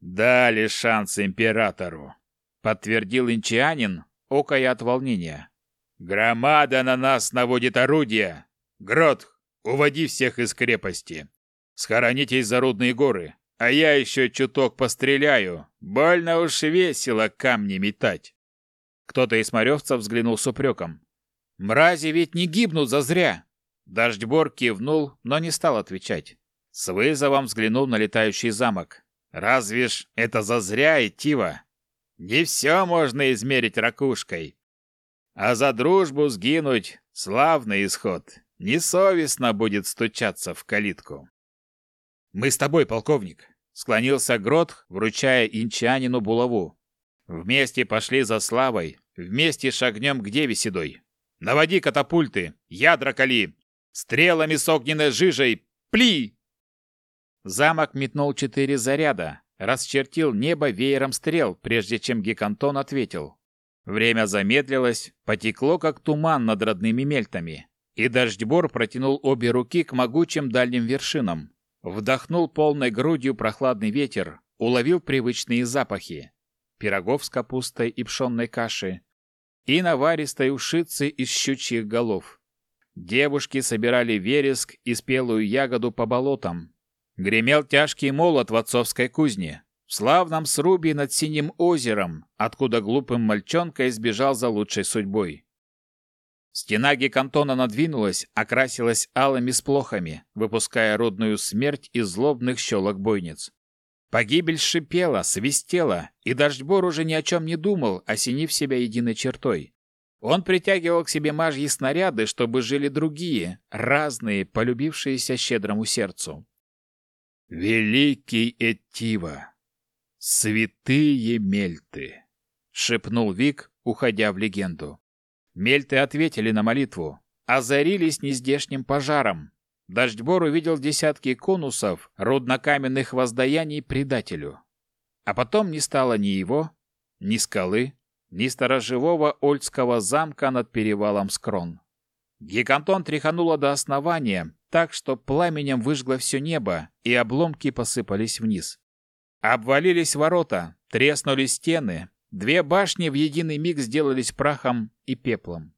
Speaker 1: «Дали шанс императору», — подтвердил инчианин, окая от волнения. «Громада на нас наводит орудия! Гротх, уводи всех из крепости! Схороните за рудные горы, а я еще чуток постреляю. Больно уж весело камни метать. Кто-то из моревцев взглянул с упреком. «Мрази ведь не гибнут зазря!» Дождьбор кивнул, но не стал отвечать. С вызовом взглянул на летающий замок. «Разве ж это зазря, Итива? Не все можно измерить ракушкой. А за дружбу сгинуть — славный исход. Несовестно будет стучаться в калитку». «Мы с тобой, полковник!» — склонился Грот, вручая инчанину булаву. «Вместе пошли за славой, вместе шагнем к деве седой. Наводи катапульты, ядра кали, стрелами с огненной жижей, пли!» Замок метнул четыре заряда, расчертил небо веером стрел, прежде чем Гекантон ответил. Время замедлилось, потекло, как туман над родными мельтами, и Дождьбор протянул обе руки к могучим дальним вершинам. Вдохнул полной грудью прохладный ветер, уловил привычные запахи. Пирогов с капустой и пшенной каши, и наваристой ушицы из щучьих голов. Девушки собирали вереск и спелую ягоду по болотам. Гремел тяжкий молот в отцовской кузне, в славном срубе над синим озером, откуда глупым мальчонка избежал за лучшей судьбой. Стена гекантона надвинулась, окрасилась алыми сплохами, выпуская родную смерть из злобных щелок бойниц. Погибель шипела, свистела, и Дождьбор уже ни о чем не думал, осенив себя единой чертой. Он притягивал к себе мажьи снаряды, чтобы жили другие, разные, полюбившиеся щедрому сердцу. «Великий Этива! Святые мельты!» — шепнул Вик, уходя в легенду. Мельты ответили на молитву, озарились нездешним пожаром. Дождьбор увидел десятки конусов, руднокаменных воздаяний предателю. А потом не стало ни его, ни скалы, ни сторожевого Ольдского замка над перевалом Скрон. Гекантон тряхануло до основания, так, что пламенем выжгло все небо, и обломки посыпались вниз. Обвалились ворота, треснули стены, две башни в единый миг сделались прахом и пеплом.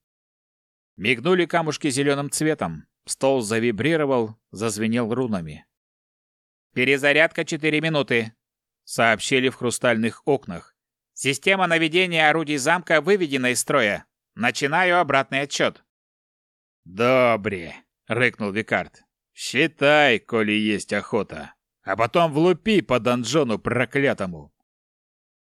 Speaker 1: Мигнули камушки зеленым цветом, стол завибрировал, зазвенел рунами. «Перезарядка четыре минуты», — сообщили в хрустальных окнах. «Система наведения орудий замка выведена из строя. Начинаю обратный отсчет».
Speaker 2: «Добре», — рыкнул Викард. «Считай, коли есть охота, а потом влупи по донжону проклятому».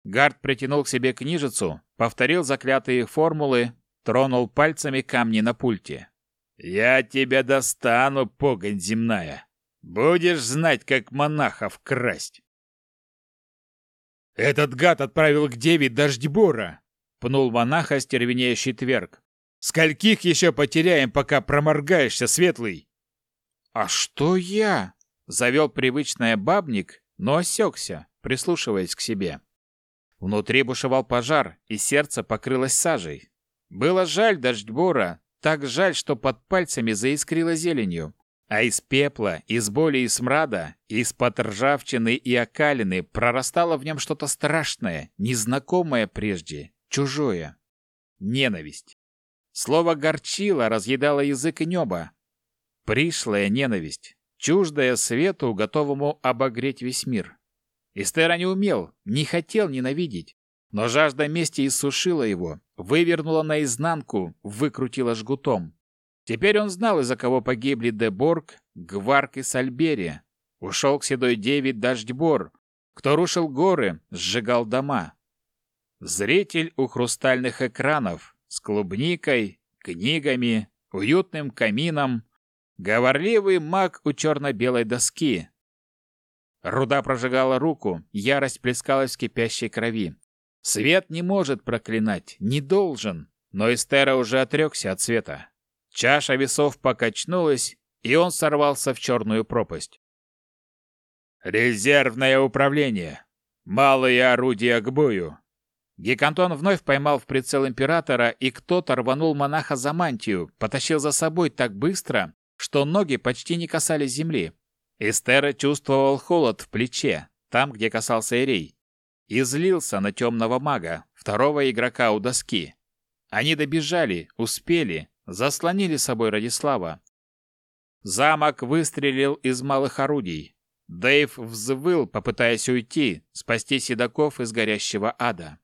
Speaker 1: Гард притянул к себе книжицу, повторил заклятые формулы, тронул пальцами камни на пульте.
Speaker 2: «Я тебя достану, погонь земная!» Будешь знать, как монахов красть.
Speaker 1: Этот гад отправил к деве дождьбора, пнул монаха стервенеющий тверк.
Speaker 2: Скольких еще потеряем, пока проморгаешься, светлый?
Speaker 1: А что я? Завел привычный бабник, но осекся, прислушиваясь к себе. Внутри бушевал пожар, и сердце покрылось сажей. Было жаль дождьбора, так жаль, что под пальцами заискрило зеленью. А из пепла, из боли и смрада, из-под ржавчины и окалины прорастало в нем что-то страшное, незнакомое прежде, чужое. Ненависть. Слово горчило, разъедало язык и небо. Пришлая ненависть, чуждая свету, готовому обогреть весь мир. Истера не умел, не хотел ненавидеть, но жажда мести иссушила его, вывернула наизнанку, выкрутила жгутом. Теперь он знал, из-за кого погибли Деборг, Гварк и Сальбери. Ушел к седой деве Дождьбор, кто рушил горы, сжигал дома. Зритель у хрустальных экранов с клубникой, книгами, уютным камином, говорливый маг у черно-белой доски. Руда прожигала руку, ярость плескалась в кипящей крови. Свет не может проклинать, не должен, но Эстера уже отрекся от света. Чаша весов покачнулась, и он сорвался в черную пропасть.
Speaker 2: «Резервное управление! Малые орудия к бою!»
Speaker 1: Гекантон вновь поймал в прицел императора, и кто-то рванул монаха за мантию, потащил за собой так быстро, что ноги почти не касались земли. Эстера чувствовал холод в плече, там, где касался Эрей, и злился на темного мага, второго игрока у доски. Они добежали, успели, заслонили собой Радислава. Замок выстрелил из малых орудий. Дэйв взвыл, попытаясь уйти, спасти седаков из горящего ада.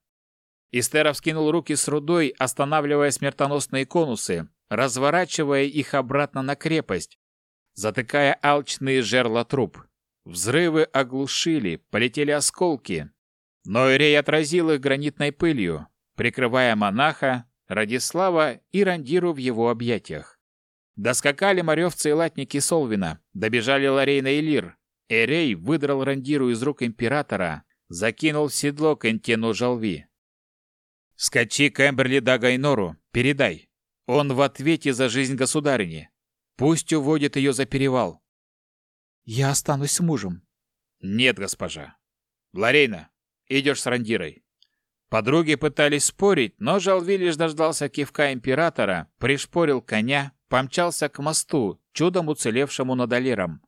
Speaker 1: Истеров скинул руки с рудой, останавливая смертоносные конусы, разворачивая их обратно на крепость, затыкая алчные жерла труб. Взрывы оглушили, полетели осколки. Но Ирей отразил их гранитной пылью, прикрывая монаха, Радислава и Рандиру в его объятиях. Доскакали моревцы и латники Солвина, добежали Ларейна и Лир. Эрей выдрал Рандиру из рук императора, закинул в седло к Энтену Жалви. «Скачи к Эмберли да Гайнору, передай. Он в ответе за жизнь государыни. Пусть уводит ее за перевал».
Speaker 3: «Я останусь с мужем».
Speaker 1: «Нет, госпожа. Ларейна, идешь с Рандирой. Подруги пытались спорить, но Жалви лишь дождался кивка императора, пришпорил коня, помчался к мосту, чудом уцелевшему над Алиром.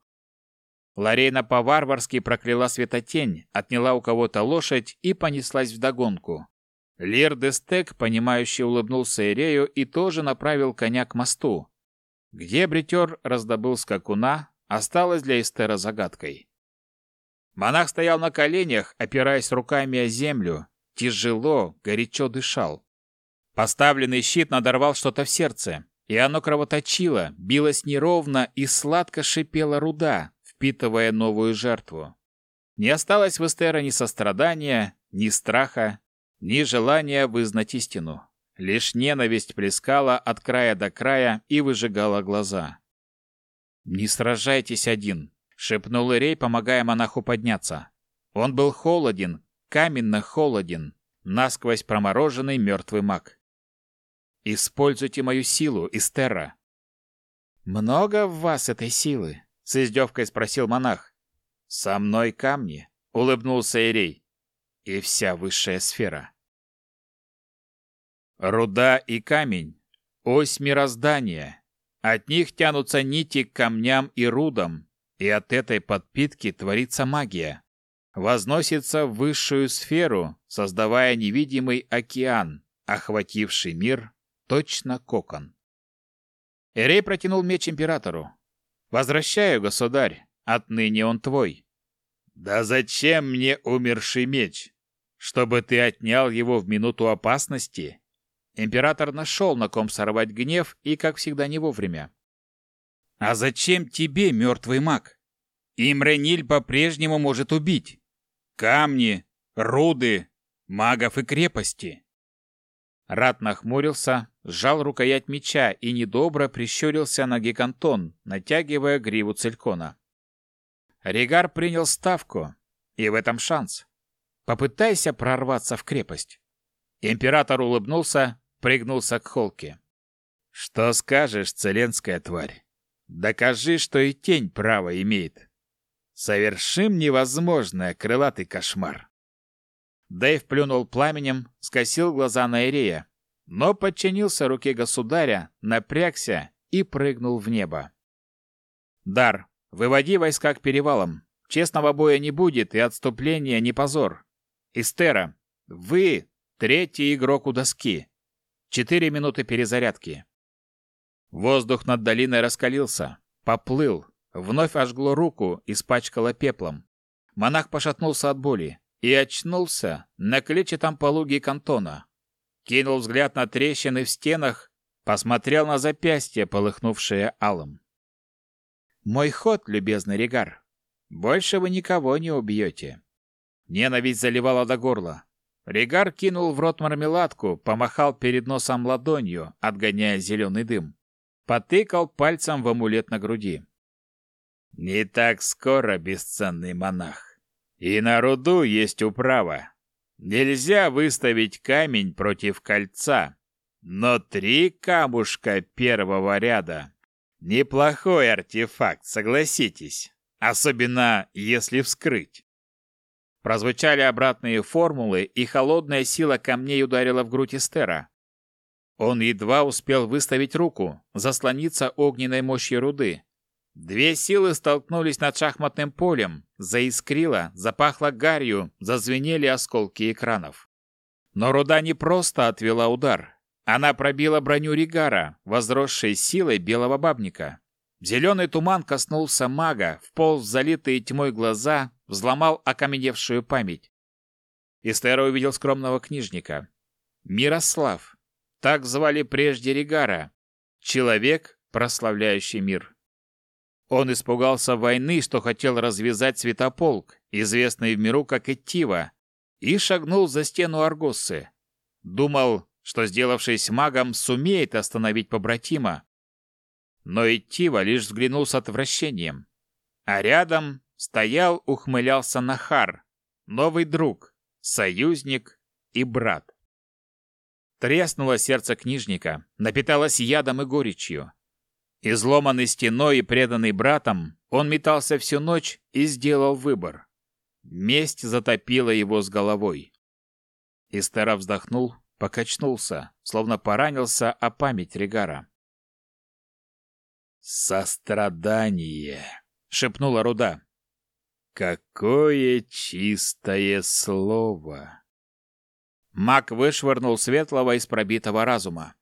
Speaker 1: Ларейна по-варварски прокляла светотень, отняла у кого-то лошадь и понеслась вдогонку. Лир Дестек, понимающе улыбнулся Ирею и тоже направил коня к мосту. Где бритер раздобыл скакуна, осталось для Эстера загадкой. Монах стоял на коленях, опираясь руками о землю, тяжело, горячо дышал. Поставленный щит надорвал что-то в сердце, и оно кровоточило, билось неровно и сладко шипела руда, впитывая новую жертву. Не осталось в Эстера ни сострадания, ни страха, ни желания вызнать истину. Лишь ненависть плескала от края до края и выжигала глаза. «Не сражайтесь один», — шепнул Ирей, помогая монаху подняться. Он был холоден, каменно холоден, насквозь промороженный мертвый маг. Используйте мою силу, Истерра. Много в вас этой силы? С издевкой спросил монах. Со мной камни, улыбнулся Ирей. И вся высшая сфера. Руда и камень, ось мироздания. От них тянутся нити к камням и рудам, и от этой подпитки творится магия. Возносится в высшую сферу, создавая невидимый океан, охвативший мир, точно кокон. Эрей протянул меч императору. «Возвращаю, государь, отныне он твой». «Да зачем мне умерший меч? Чтобы ты отнял его в минуту опасности?» Император нашел, на ком сорвать гнев, и, как всегда, не вовремя. «А зачем тебе, мертвый маг? Имрениль по-прежнему может убить. Камни, руды, магов и крепости». Рат нахмурился, сжал рукоять меча и недобро прищурился на гигантон, натягивая гриву целькона. Ригар принял ставку, и в этом шанс. Попытайся прорваться в крепость. Император улыбнулся, пригнулся к холке. «Что скажешь, целенская тварь? Докажи, что и тень право имеет. Совершим невозможное, крылатый кошмар». Дэйв плюнул пламенем, скосил глаза на Ирея, но подчинился руке государя, напрягся и прыгнул в небо. «Дар, выводи войска к перевалам. Честного боя не будет, и отступление не позор. Истера, вы третий игрок у доски. Четыре минуты перезарядки. Воздух над долиной раскалился, поплыл, вновь ожгло руку, испачкало пеплом. Монах пошатнулся от боли и очнулся на клетчатом полуге кантона. Кинул взгляд на трещины в стенах, посмотрел на запястье, полыхнувшее алым. «Мой ход, любезный Регар. Больше вы никого не убьете». Ненависть заливала до горла. Ригар кинул в рот мармеладку, помахал перед носом ладонью, отгоняя зеленый дым. Потыкал пальцем в амулет на груди. «Не так скоро, бесценный монах. И на руду есть управа. Нельзя выставить камень против кольца, но три камушка первого ряда. Неплохой артефакт, согласитесь. Особенно если вскрыть. Прозвучали обратные формулы, и холодная сила камней ударила в грудь Эстера. Он едва успел выставить руку, заслониться огненной мощью руды. Две силы столкнулись над шахматным полем, заискрило, запахло гарью, зазвенели осколки экранов. Но руда не просто отвела удар. Она пробила броню Ригара, возросшей силой белого бабника. Зеленый туман коснулся мага, вполз в залитые тьмой глаза, взломал окаменевшую память. Истера увидел скромного книжника. Мирослав. Так звали прежде Ригара. Человек, прославляющий мир. Он испугался войны, что хотел развязать Святополк, известный в миру как Эттива, и шагнул за стену Аргоссы. Думал, что, сделавшись магом, сумеет остановить побратима. Но Эттива лишь взглянул с отвращением. А рядом стоял, ухмылялся Нахар, новый друг, союзник и брат. Треснуло сердце книжника, напиталось ядом и горечью. Изломанный стеной и преданный братом, он метался всю ночь и сделал выбор. Месть затопила его с головой. Истера вздохнул, покачнулся, словно поранился о память Регара. «Сострадание!» — шепнула Руда. Какое чистое слово! Мак вышвырнул светлого из пробитого разума.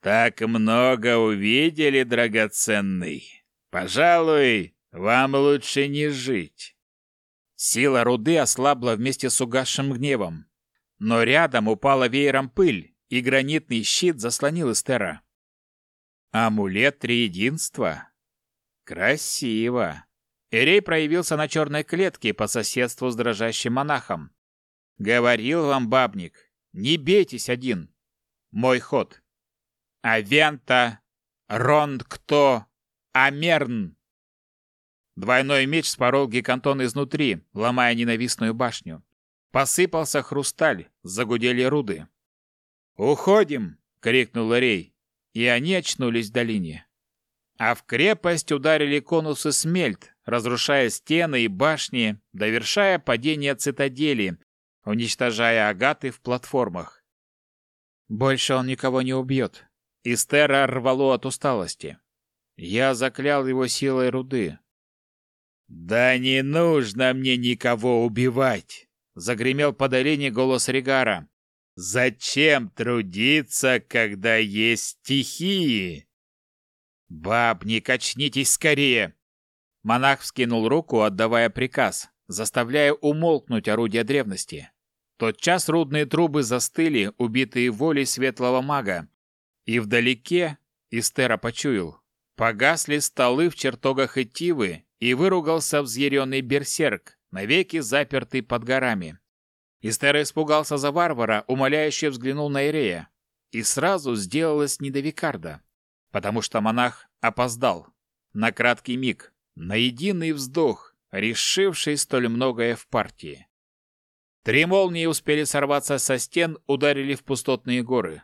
Speaker 1: Так много увидели, драгоценный. Пожалуй, вам лучше не жить. Сила руды ослабла вместе с угасшим гневом. Но рядом упала веером пыль, и гранитный щит заслонил Эстера. Амулет триединства? Красиво. Эрей проявился на черной клетке по соседству с дрожащим монахом. «Говорил вам, бабник, не бейтесь один. Мой ход. Авента, Ронд кто, Амерн!» Двойной меч спорол гигантон изнутри, ломая ненавистную башню. Посыпался хрусталь, загудели руды. «Уходим!» — крикнул Эрей, и они очнулись в долине. А в крепость ударили конусы смельт, разрушая стены и башни, довершая падение цитадели, уничтожая агаты в платформах. Больше он никого не убьет. Истера рвало от усталости. Я заклял его силой руды.
Speaker 2: «Да не нужно мне никого убивать!» — загремел по долине голос Ригара. «Зачем трудиться, когда есть стихии?»
Speaker 1: «Баб, не качнитесь скорее!» Монах вскинул руку, отдавая приказ, заставляя умолкнуть орудия древности. Тотчас рудные трубы застыли, убитые волей светлого мага. И вдалеке Истера почуял. Погасли столы в чертогах Этивы, и выругался взъяренный берсерк, навеки запертый под горами. Истер испугался за варвара, умоляюще взглянул на Ирея. И сразу сделалось не до Викарда, потому что монах опоздал. На краткий миг, на единый вздох, решивший столь многое в партии. Три молнии успели сорваться со стен, ударили в пустотные горы.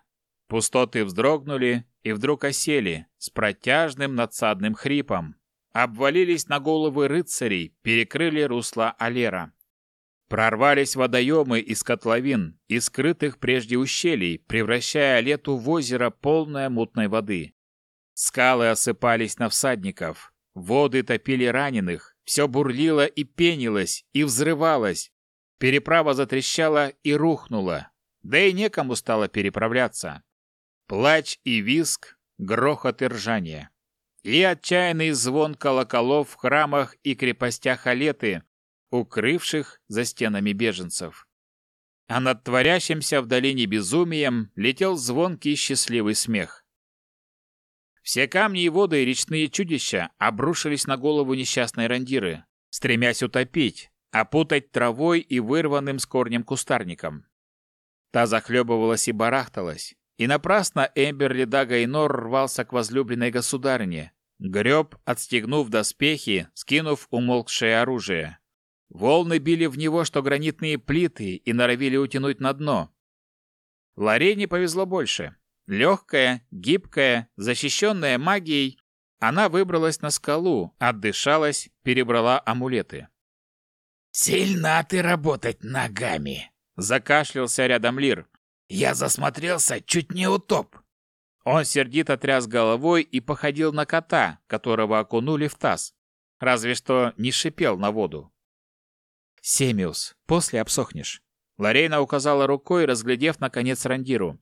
Speaker 1: Пустоты вздрогнули и вдруг осели с протяжным надсадным хрипом, обвалились на головы рыцарей, перекрыли русла Алера. Прорвались водоемы из котловин, и скрытых прежде ущелий, превращая лету в озеро полное мутной воды. Скалы осыпались на всадников, воды топили раненых, все бурлило и пенилось, и взрывалось. Переправа затрещала и рухнула, да и некому стало переправляться. Плач и виск, грохот и ржание и отчаянный звон колоколов в храмах и крепостях Алеты, укрывших за стенами беженцев. А над творящимся в долине безумием летел звонкий счастливый смех. Все камни и воды и речные чудища обрушились на голову несчастной рандиры, стремясь утопить, опутать травой и вырванным с корнем кустарником. Та захлебывалась и барахталась, и напрасно Эмберли Дага и Нор рвался к возлюбленной государине, Греб, отстегнув доспехи, скинув умолкшее оружие. Волны били в него, что гранитные плиты, и норовили утянуть на дно. Ларене повезло больше. Легкая, гибкая, защищенная магией, она выбралась на скалу, отдышалась, перебрала амулеты.
Speaker 2: «Сильно ты работать ногами!» — закашлялся рядом Лир. «Я засмотрелся, чуть не утоп!»
Speaker 1: Он сердито тряс головой и походил на кота, которого окунули в таз. Разве что не шипел на воду. «Семиус, после обсохнешь». Ларейна указала рукой, разглядев, наконец, Рандиру.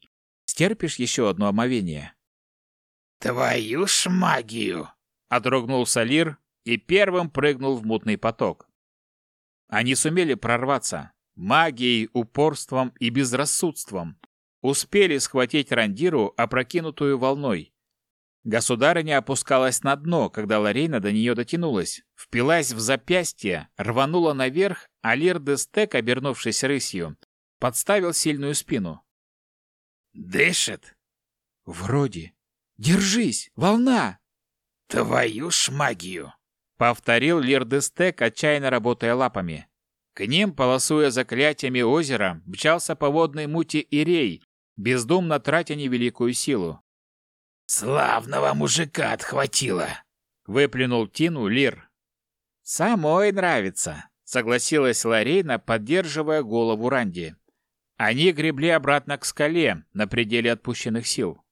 Speaker 1: «Стерпишь еще одно омовение?»
Speaker 2: «Твою ж магию!»
Speaker 1: — отрогнул Салир и первым прыгнул в мутный поток. Они сумели прорваться магией, упорством и безрассудством, успели схватить Рандиру, опрокинутую волной. Государыня опускалась на дно, когда Ларейна до нее дотянулась, впилась в запястье, рванула наверх, а Лир Дестек, обернувшись рысью, подставил сильную спину.
Speaker 2: «Дышит?»
Speaker 3: «Вроде. Держись! Волна!»
Speaker 2: «Твою ж магию!»
Speaker 1: — повторил Лир Дестек, отчаянно работая лапами. К ним, полосуя заклятиями озера, мчался по водной мути Ирей, бездумно тратя невеликую силу.
Speaker 2: «Славного мужика отхватило!»
Speaker 1: — выплюнул Тину Лир. «Самой нравится», — согласилась Ларейна, поддерживая голову Ранди. Они гребли обратно к скале, на пределе отпущенных сил.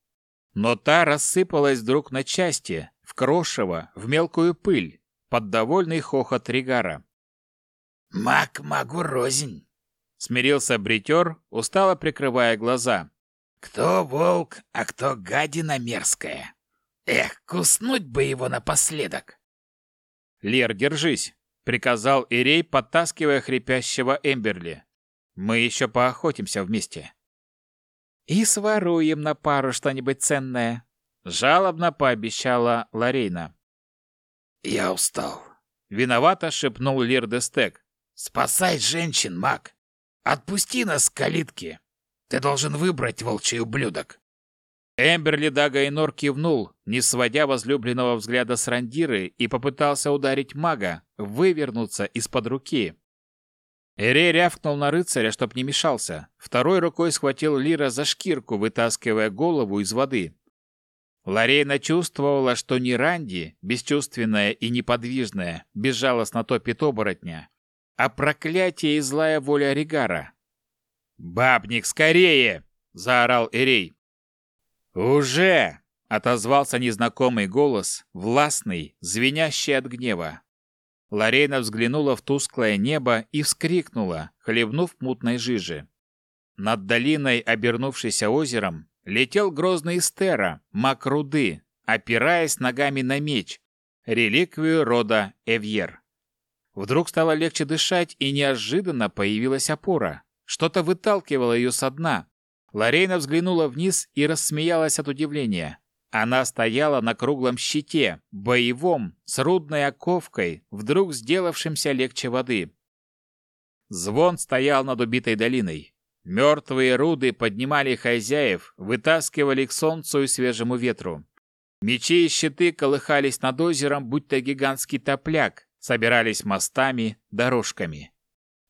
Speaker 1: Но та рассыпалась вдруг на части, в крошево, в мелкую пыль, под довольный хохот Ригара.
Speaker 2: «Маг магу рознь!»
Speaker 1: — смирился бритер, устало прикрывая глаза.
Speaker 2: Кто волк, а кто гадина мерзкая. Эх, куснуть бы его напоследок.
Speaker 1: Лер, держись, приказал Ирей, подтаскивая хрипящего Эмберли. Мы еще поохотимся вместе. И своруем на пару что-нибудь ценное, жалобно пообещала Ларейна.
Speaker 2: Я устал.
Speaker 1: Виновато шепнул Лир Дестек.
Speaker 2: Спасай женщин, маг. Отпусти нас к калитке. Ты должен выбрать волчий ублюдок.
Speaker 1: Эмберли Дагайнор кивнул, не сводя возлюбленного взгляда с Рандиры, и попытался ударить мага, вывернуться из-под руки. Эрей рявкнул на рыцаря, чтоб не мешался. Второй рукой схватил Лира за шкирку, вытаскивая голову из воды. Ларейна чувствовала, что не Ранди, бесчувственная и неподвижная, безжалостно топит оборотня, а проклятие и злая воля Ригара, «Бабник, скорее!» — заорал Эрей. «Уже!» — отозвался незнакомый голос, властный, звенящий от гнева. Ларейна взглянула в тусклое небо и вскрикнула, хлебнув мутной жижи. Над долиной, обернувшейся озером, летел грозный Истера, маг руды, опираясь ногами на меч, реликвию рода Эвьер. Вдруг стало легче дышать, и неожиданно появилась опора. Что-то выталкивало ее со дна. Ларейна взглянула вниз и рассмеялась от удивления. Она стояла на круглом щите, боевом, с рудной оковкой, вдруг сделавшимся легче воды. Звон стоял над убитой долиной. Мертвые руды поднимали хозяев, вытаскивали к солнцу и свежему ветру. Мечи и щиты колыхались над озером, будто гигантский топляк, собирались мостами, дорожками.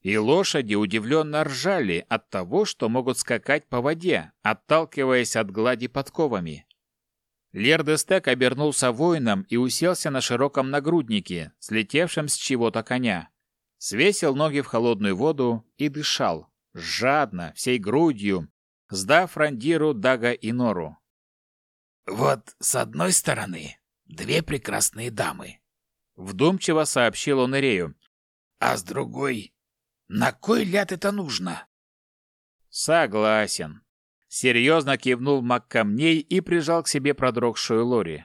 Speaker 1: И лошади удивленно ржали от того, что могут скакать по воде, отталкиваясь от глади подковами. Лердестек обернулся воином и уселся на широком нагруднике, слетевшем с чего-то коня. Свесил ноги в холодную воду и дышал, жадно, всей грудью, сдав Рандиру, Дага и Нору.
Speaker 3: «Вот с одной стороны две прекрасные дамы», —
Speaker 1: вдумчиво сообщил он Ирею.
Speaker 3: «А с другой, на кой ляд это нужно?»
Speaker 1: «Согласен», Серьезно кивнул маг камней и прижал к себе продрогшую Лори.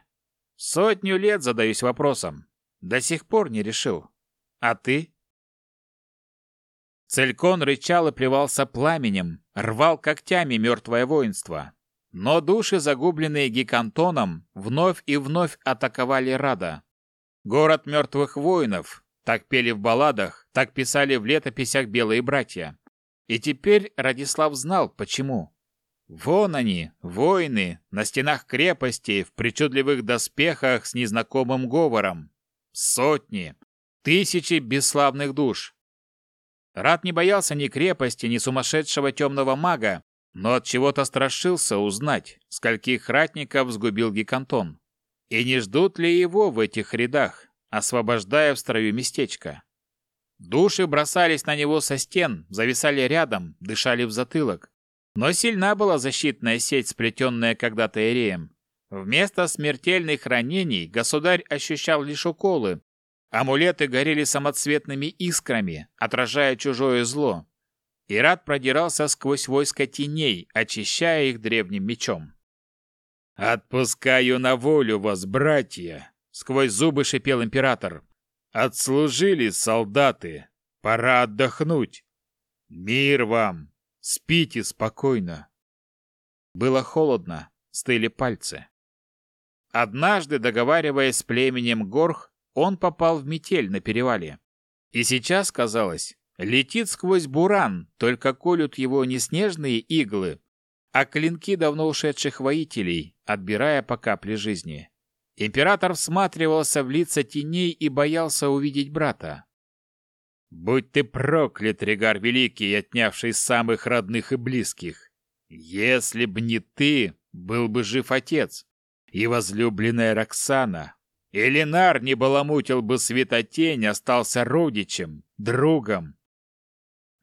Speaker 1: Сотню лет задаюсь вопросом. До сих пор не решил. А ты? Целькон рычал и плевался пламенем, рвал когтями мертвое воинство. Но души, загубленные гикантоном, вновь и вновь атаковали Рада. Город мертвых воинов. Так пели в балладах, так писали в летописях белые братья. И теперь Радислав знал, почему. Вон они, воины, на стенах крепости, в причудливых доспехах с незнакомым говором. Сотни, тысячи бесславных душ. Рад не боялся ни крепости, ни сумасшедшего темного мага, но от чего-то страшился узнать, скольких ратников сгубил Гикантон. И не ждут ли его в этих рядах, освобождая в строю местечко. Души бросались на него со стен, зависали рядом, дышали в затылок. Но сильна была защитная сеть, сплетенная когда-то Иреем. Вместо смертельных ранений государь ощущал лишь уколы. Амулеты горели самоцветными искрами, отражая чужое зло. Ират продирался сквозь войско теней, очищая их древним мечом.
Speaker 2: «Отпускаю на волю вас, братья!» — сквозь зубы шипел император. «Отслужили солдаты. Пора отдохнуть. Мир вам, Спите спокойно.
Speaker 1: Было холодно, стыли пальцы. Однажды, договариваясь с племенем Горх, он попал в метель на перевале. И сейчас, казалось, летит сквозь буран, только колют его не снежные иглы, а клинки давно ушедших воителей, отбирая по капле жизни. Император всматривался в лица теней и боялся увидеть брата.
Speaker 2: Будь ты проклят, Регар Великий, отнявший самых родных и близких. Если б не ты, был бы жив отец и возлюбленная Роксана. Элинар не баламутил бы светотень, остался родичем, другом.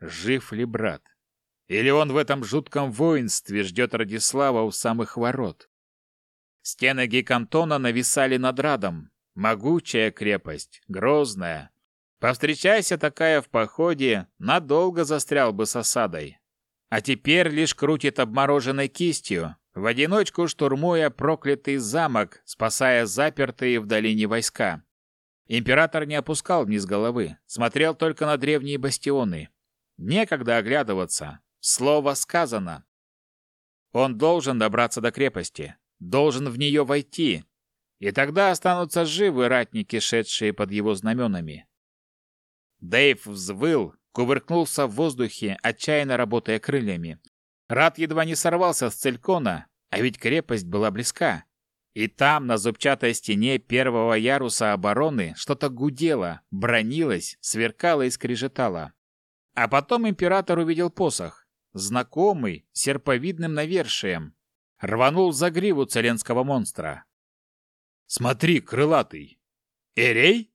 Speaker 2: Жив ли брат? Или он в этом жутком воинстве ждет Радислава у самых ворот?
Speaker 1: Стены Гекантона нависали над Радом. Могучая крепость, грозная, Повстречайся такая в походе, надолго застрял бы с осадой. А теперь лишь крутит обмороженной кистью, в одиночку штурмуя проклятый замок, спасая запертые в долине войска. Император не опускал вниз головы, смотрел только на древние бастионы. Некогда оглядываться. Слово сказано. Он должен добраться до крепости, должен в нее войти, и тогда останутся живы ратники, шедшие под его знаменами. Дэйв взвыл, кувыркнулся в воздухе, отчаянно работая крыльями. Рад едва не сорвался с целькона, а ведь крепость была близка. И там, на зубчатой стене первого яруса обороны, что-то гудело, бронилось, сверкало и скрежетало. А потом император увидел посох, знакомый, серповидным навершием. Рванул за гриву целенского монстра.
Speaker 2: «Смотри, крылатый!» «Эрей?»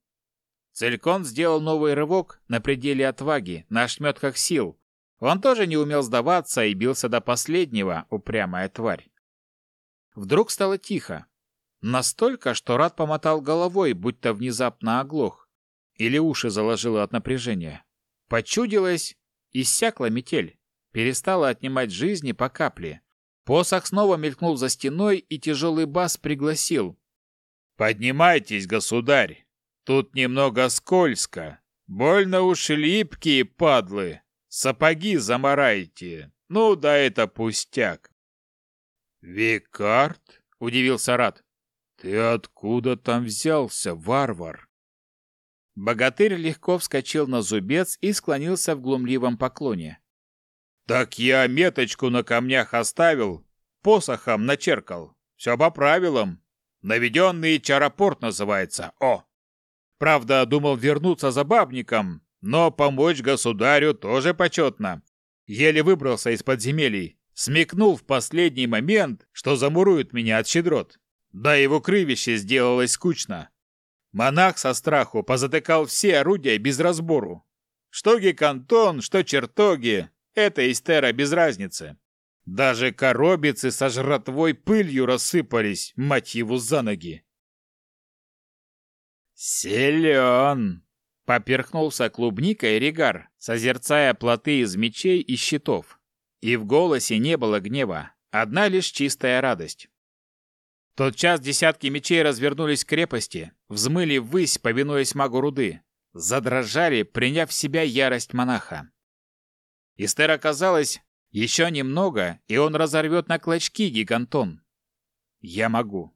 Speaker 1: Целькон сделал новый рывок на пределе отваги, на ошметках сил. Он тоже не умел сдаваться и бился до последнего, упрямая тварь. Вдруг стало тихо. Настолько, что Рад помотал головой, будто внезапно оглох. Или уши заложило от напряжения. Почудилось, иссякла метель. Перестала отнимать жизни по капле. Посох снова мелькнул за стеной, и тяжелый бас пригласил.
Speaker 2: «Поднимайтесь, государь! Тут немного скользко. Больно уж липкие падлы. Сапоги замарайте. Ну да это пустяк».
Speaker 1: «Викард?» — удивился Рад.
Speaker 2: «Ты откуда там взялся, варвар?»
Speaker 1: Богатырь легко вскочил на зубец и склонился в глумливом поклоне.
Speaker 2: «Так я меточку на камнях оставил, посохом начеркал. Все по правилам. Наведенный чаропорт называется. О! Правда, думал вернуться за бабником, но помочь государю тоже почетно. Еле выбрался из подземелий, смекнул в последний момент, что замуруют меня от щедрот. Да его крывище сделалось скучно. Монах со страху позатыкал все орудия без разбору. Что гекантон, что чертоги, это истера без разницы. Даже коробицы со жратвой пылью рассыпались, мать его, за ноги.
Speaker 1: «Силен!» — поперхнулся клубникой Ригар, созерцая плоты из мечей и щитов. И в голосе не было гнева, одна лишь чистая радость. тот час десятки мечей развернулись к крепости, взмыли ввысь, повинуясь магу руды, задрожали, приняв в себя ярость монаха. Истер оказалось, еще немного, и он разорвет на клочки гигантон. Я могу.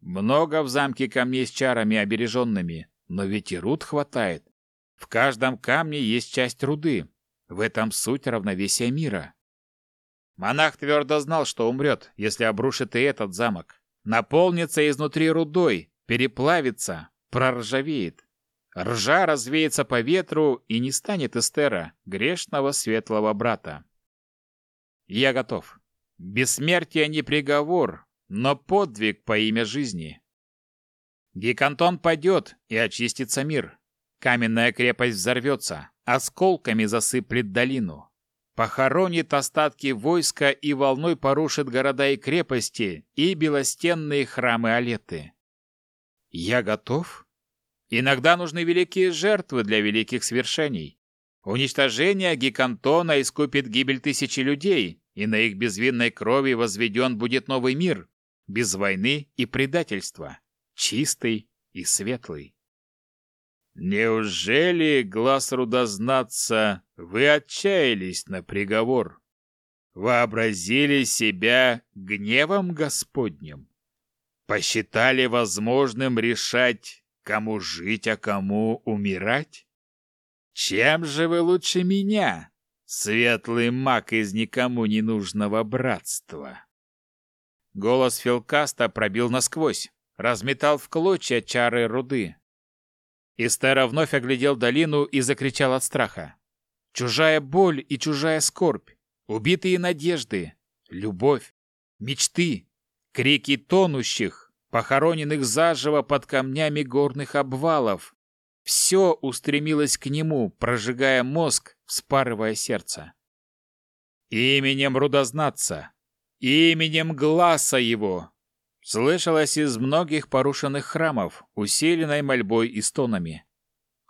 Speaker 1: Много в замке камней с чарами обереженными, но ведь и руд хватает. В каждом камне есть часть руды. В этом суть равновесия мира. Монах твердо знал, что умрет, если обрушит и этот замок. Наполнится изнутри рудой, переплавится, проржавеет. Ржа развеется по ветру и не станет Эстера, грешного светлого брата. Я готов. Бессмертие не приговор, но подвиг по имя жизни. Гекантон падет, и очистится мир. Каменная крепость взорвется, осколками засыплет долину. Похоронит остатки войска и волной порушит города и крепости и белостенные храмы Алеты. Я готов? Иногда нужны великие жертвы для великих свершений. Уничтожение Гикантона искупит гибель тысячи людей, и на их безвинной крови возведен будет новый мир, без войны и предательства, чистый и светлый.
Speaker 2: Неужели, глаз рудознаться, вы отчаялись на приговор? Вообразили себя гневом Господним? Посчитали возможным решать Кому жить, а кому умирать? Чем же вы лучше меня, светлый маг из никому не нужного братства?
Speaker 1: Голос Филкаста пробил насквозь, разметал в клочья чары руды. Истера вновь оглядел долину и закричал от страха. Чужая боль и чужая скорбь, убитые надежды, любовь, мечты, крики тонущих, похороненных заживо под камнями горных обвалов. Все устремилось к нему, прожигая мозг, вспарывая сердце. Именем рудознаться, именем глаза его, слышалось из многих порушенных храмов, усиленной мольбой и стонами.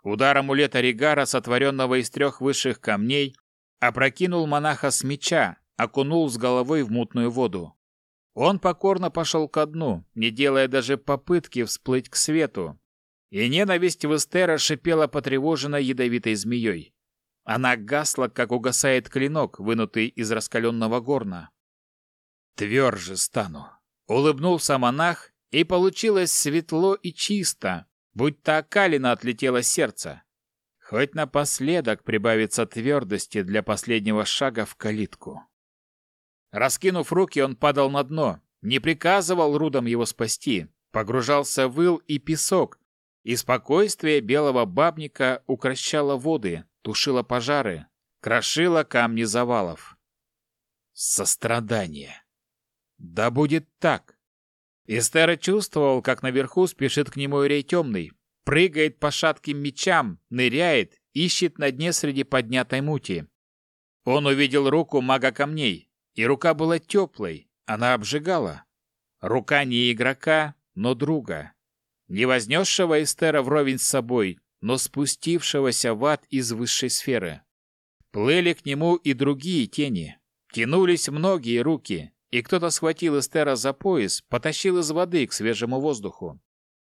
Speaker 1: Удар амулета Ригара, сотворенного из трех высших камней, опрокинул монаха с меча, окунул с головой в мутную воду. Он покорно пошел ко дну, не делая даже попытки всплыть к свету. И ненависть в Эстера шипела потревоженно ядовитой змеей. Она гасла, как угасает клинок, вынутый из раскаленного горна. «Тверже стану!» — улыбнулся монах, и получилось светло и чисто, будто окалина отлетело сердце. Хоть напоследок прибавится твердости для последнего шага в калитку. Раскинув руки, он падал на дно, не приказывал рудам его спасти, погружался в ил и песок, и спокойствие белого бабника укращало воды, тушило пожары, крошило камни завалов. Сострадание. Да будет так. Истера чувствовал, как наверху спешит к нему Ирей Темный, прыгает по шатким мечам, ныряет, ищет на дне среди поднятой мути. Он увидел руку мага камней, и рука была теплой, она обжигала. Рука не игрока, но друга. Не вознесшего Эстера вровень с собой, но спустившегося в ад из высшей сферы. Плыли к нему и другие тени. Тянулись многие руки, и кто-то схватил Эстера за пояс, потащил из воды к свежему воздуху.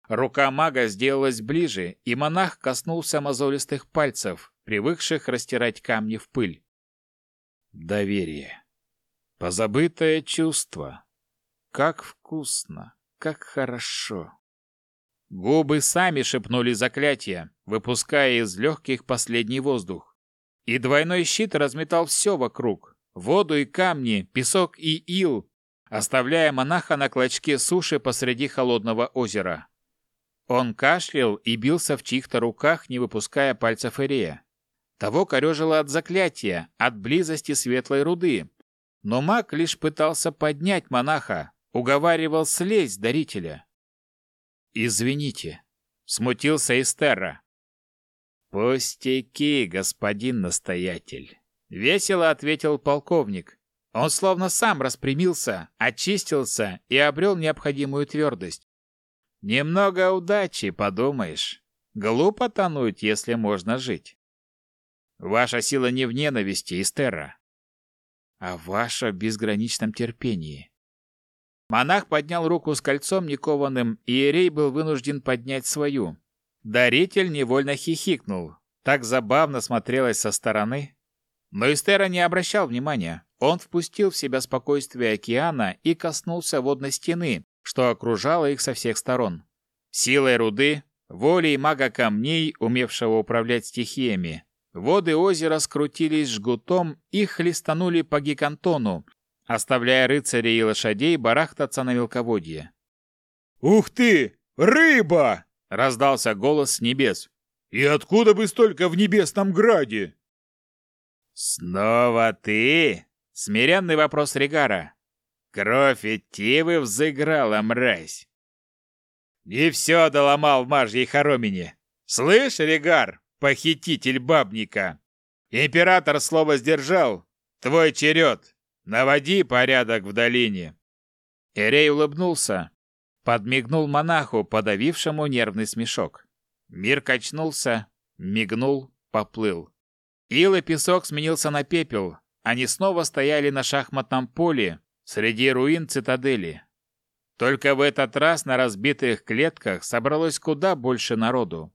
Speaker 1: Рука мага сделалась ближе, и монах коснулся мозолистых пальцев, привыкших растирать камни в пыль. Доверие. Позабытое чувство. Как вкусно, как хорошо. Губы сами шепнули заклятие, выпуская из легких последний воздух. И двойной щит разметал все вокруг. Воду и камни, песок и ил, оставляя монаха на клочке суши посреди холодного озера. Он кашлял и бился в чьих-то руках, не выпуская пальцев Ирея. Того корежило от заклятия, от близости светлой руды. Но маг лишь пытался поднять монаха, уговаривал слезть дарителя. «Извините», — смутился Эстерра. «Пустяки, господин настоятель», — весело ответил полковник. Он словно сам распрямился, очистился и обрел необходимую твердость. Немного удачи, подумаешь. Глупо тонуть, если можно жить. Ваша сила не в ненависти, Истерра, а ваша в безграничном терпении. Монах поднял руку с кольцом никованным, и Иерей был вынужден поднять свою. Даритель невольно хихикнул. Так забавно смотрелось со стороны. Но Истера не обращал внимания. Он впустил в себя спокойствие океана и коснулся водной стены, что окружало их со всех сторон. Силой руды, волей мага камней, умевшего управлять стихиями, воды озера скрутились жгутом и хлестанули по гигантону, оставляя рыцарей и лошадей барахтаться на мелководье.
Speaker 2: «Ух ты! Рыба!» — раздался голос с небес. «И откуда бы столько в небесном граде?»
Speaker 1: «Снова ты?» — смиренный вопрос Регара. Кровь Этивы взыграла, мразь. И все доломал в мажьей хоромине. Слышь, Регар, похититель бабника, император слово сдержал. Твой черед. Наводи порядок в долине. Эрей улыбнулся, подмигнул монаху, подавившему нервный смешок. Мир качнулся, мигнул, поплыл. Ил и песок сменился на пепел. Они снова стояли на шахматном поле, среди руин цитадели. Только в этот раз на разбитых клетках собралось куда больше народу.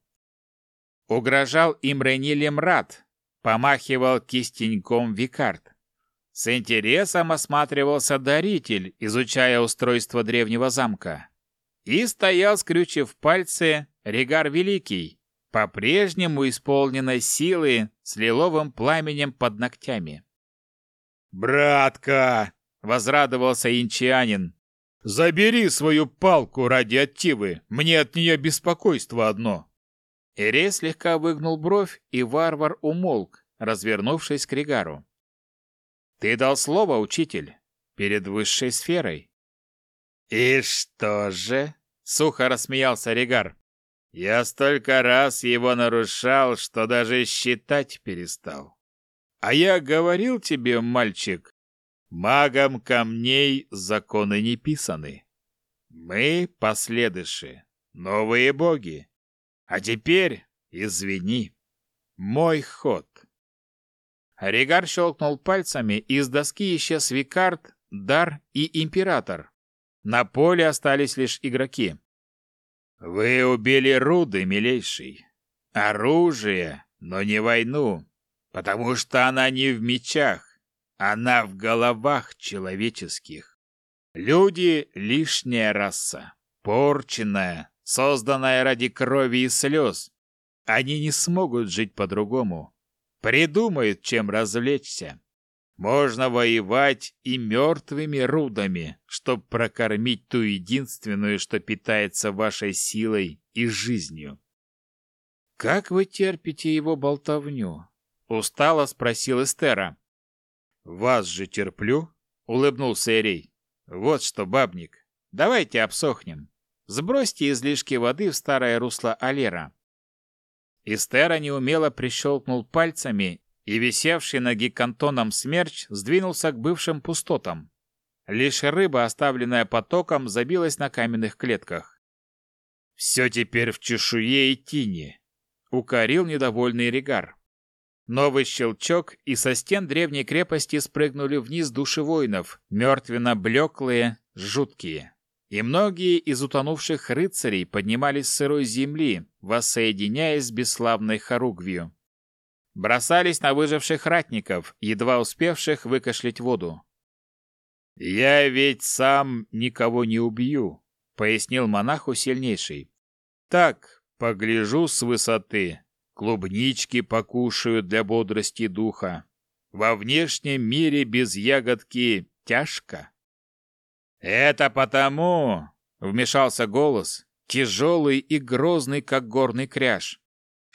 Speaker 1: Угрожал им Ренилем Рад, помахивал кистеньком Викард. С интересом осматривался даритель, изучая устройство древнего замка. И стоял, скрючив пальцы, Регар Великий, по-прежнему исполненной силы с лиловым пламенем под ногтями.
Speaker 2: «Братка!»
Speaker 1: возрадовался инчанин.
Speaker 2: Забери свою палку ради Аттивы, мне от нее беспокойство одно.
Speaker 1: Эрей слегка выгнул бровь, и варвар умолк, развернувшись к Ригару. Ты дал слово, учитель, перед высшей сферой. И что же? Сухо рассмеялся Ригар. Я столько раз его нарушал, что даже считать перестал. А я говорил тебе, мальчик, Магам камней законы не писаны. Мы последыши, новые боги. А теперь, извини, мой ход. Ригар щелкнул пальцами, и с доски исчез Викард, Дар и Император. На поле остались лишь игроки. Вы убили Руды, милейший. Оружие, но не войну, потому что она не в мечах. Она в головах человеческих. Люди — лишняя раса, порченная, созданная ради крови и слез. Они не смогут жить по-другому. Придумают, чем развлечься. Можно воевать и мертвыми рудами, чтобы прокормить ту единственную, что питается вашей силой и жизнью. «Как вы терпите его болтовню?» — устало спросил Эстера. «Вас же терплю», — улыбнулся Эрей. «Вот что, бабник, давайте обсохнем. Сбросьте излишки воды в старое русло Алера». Истера неумело прищелкнул пальцами, и висевший на гикантоном смерч сдвинулся к бывшим пустотам. Лишь рыба, оставленная потоком, забилась на каменных клетках.
Speaker 2: Все теперь в чешуе и тине, укорил недовольный Ригар. Новый щелчок, и со стен древней крепости спрыгнули вниз души воинов, мертвенно блеклые, жуткие. И многие из утонувших рыцарей поднимались с сырой земли, воссоединяясь с бесславной Харугвью. Бросались на выживших ратников, едва успевших выкашлять воду. «Я ведь сам никого не убью», — пояснил монаху сильнейший. «Так, погляжу с высоты, клубнички покушаю для бодрости духа. Во внешнем мире без ягодки тяжко». «Это потому», — вмешался голос, тяжелый и грозный, как горный кряж,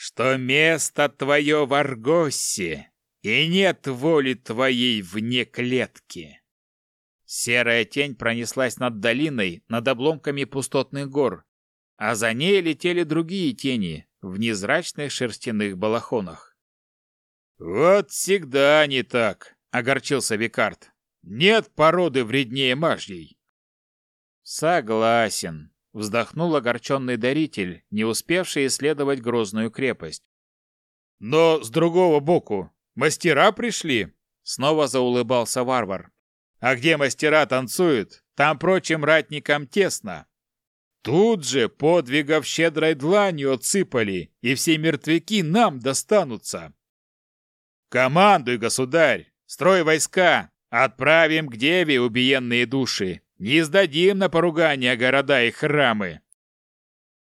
Speaker 2: «что место твое в Аргосе, и нет воли твоей вне клетки». Серая тень пронеслась над долиной, над обломками пустотных гор, а за ней летели другие тени в незрачных шерстяных балахонах. «Вот всегда не так», — огорчился Викард. «Нет породы вреднее мажьей». «Согласен», — вздохнул огорченный даритель, не успевший исследовать грозную крепость. «Но с другого боку, мастера пришли», — снова заулыбался варвар. А где мастера танцуют, там прочим ратникам тесно. Тут же подвигов щедрой дланью отсыпали, и все мертвяки нам достанутся. Командуй, государь, строй войска, отправим к деве убиенные души, не сдадим на поругание города и храмы.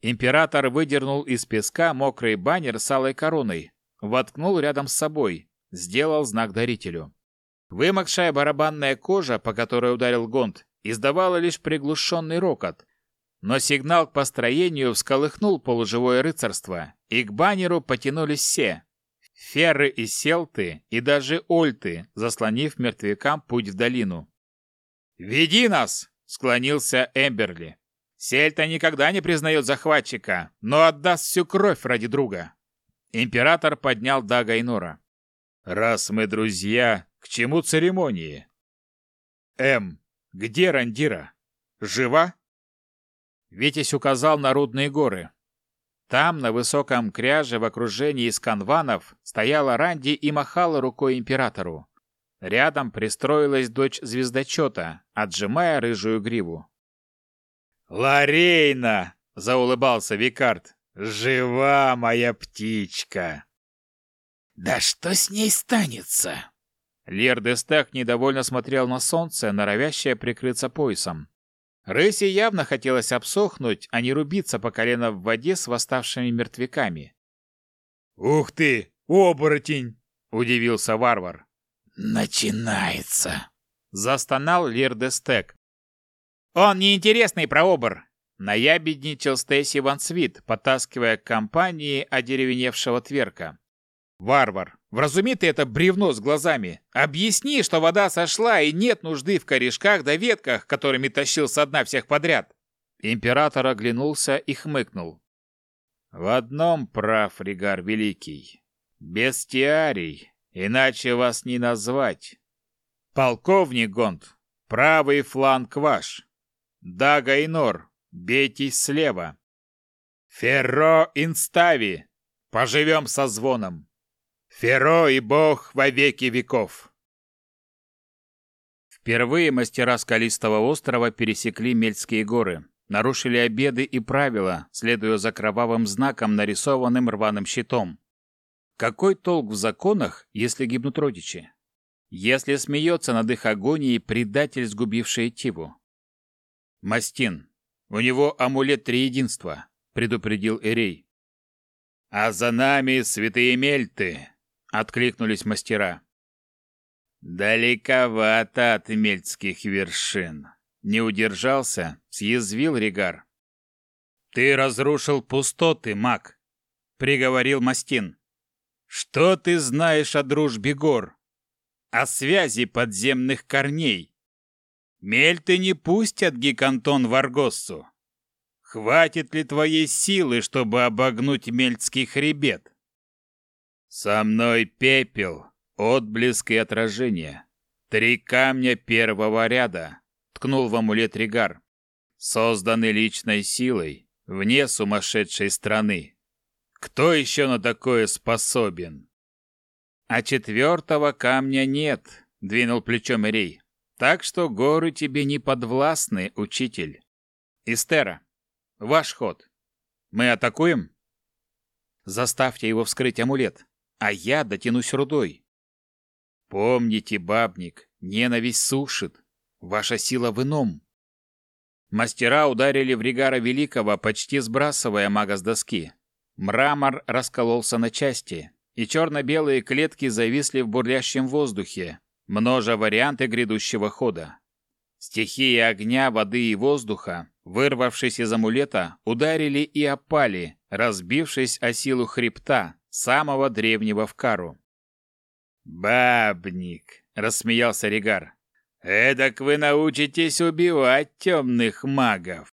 Speaker 2: Император выдернул из песка мокрый баннер с алой короной, воткнул рядом с собой, сделал знак дарителю. Вымокшая барабанная кожа, по которой ударил гонт, издавала лишь приглушенный рокот. Но сигнал к построению всколыхнул полуживое рыцарство, и к баннеру потянулись все. Ферры и селты, и даже ольты, заслонив мертвякам путь в долину. «Веди нас!» — склонился Эмберли. «Сельта никогда не признает захватчика, но отдаст всю кровь ради друга». Император поднял Дага и Нора. «Раз мы друзья, к чему церемонии? М. Где Рандира? Жива? Витязь указал на рудные горы. Там, на высоком кряже, в окружении из канванов, стояла Ранди и махала рукой императору. Рядом пристроилась дочь звездочета, отжимая рыжую гриву. «Ларейна!» — заулыбался Викард. «Жива моя птичка!»
Speaker 3: «Да что с ней станется?»
Speaker 2: Лер Дестек недовольно смотрел на солнце, норовящее прикрыться поясом. Рысе явно хотелось обсохнуть, а не рубиться по колено в воде с восставшими мертвяками. «Ух ты, оборотень!» — удивился варвар.
Speaker 3: «Начинается!»
Speaker 2: — застонал Лер Дестек. «Он неинтересный про обор!» — наябедничал Стейси Ван Свит, потаскивая к компании одеревеневшего тверка. «Варвар, Вразуми ты это бревно с глазами. Объясни, что вода сошла и нет нужды в корешках да ветках, которыми тащил со дна всех подряд. Император оглянулся и хмыкнул. В одном прав Ригар Великий. Бестиарий, иначе вас не назвать. Полковник Гонт, правый фланг ваш. Дага и Нор, бейтесь слева. Ферро инстави, поживем со звоном. Феро и бог во веки веков. Впервые мастера скалистого острова пересекли Мельские горы, нарушили обеды и правила, следуя за кровавым знаком, нарисованным рваным щитом. Какой толк в законах, если гибнут родичи? Если смеется над их агонией предатель, сгубивший Тиву? Мастин, у него амулет триединства, предупредил Эрей. А за нами святые мельты, откликнулись мастера. Далековато от мельцких вершин. Не удержался, съязвил Ригар. Ты разрушил пустоты, маг, приговорил Мастин. Что ты знаешь о дружбе гор? О связи подземных корней? Мельты не пустят Гикантон в Аргоссу. Хватит ли твоей силы, чтобы обогнуть Мельцкий хребет? Со мной пепел, отблеск и отражение. Три камня первого ряда, ткнул в амулет Ригар. Созданы личной силой, вне сумасшедшей страны. Кто еще на такое способен? А четвертого камня нет, двинул плечом Ирей. Так что горы тебе не подвластны, учитель. Истера, ваш ход. Мы атакуем? Заставьте его вскрыть амулет, а я дотянусь рудой. Помните, бабник, ненависть сушит. Ваша сила в ином. Мастера ударили в Ригара Великого, почти сбрасывая мага с доски. Мрамор раскололся на части, и черно-белые клетки зависли в бурлящем воздухе, множа варианты грядущего хода. Стихии огня, воды и воздуха, вырвавшись из амулета, ударили и опали, разбившись о силу хребта, самого древнего в кару. «Бабник!» — рассмеялся Ригар. «Эдак вы научитесь убивать темных магов!»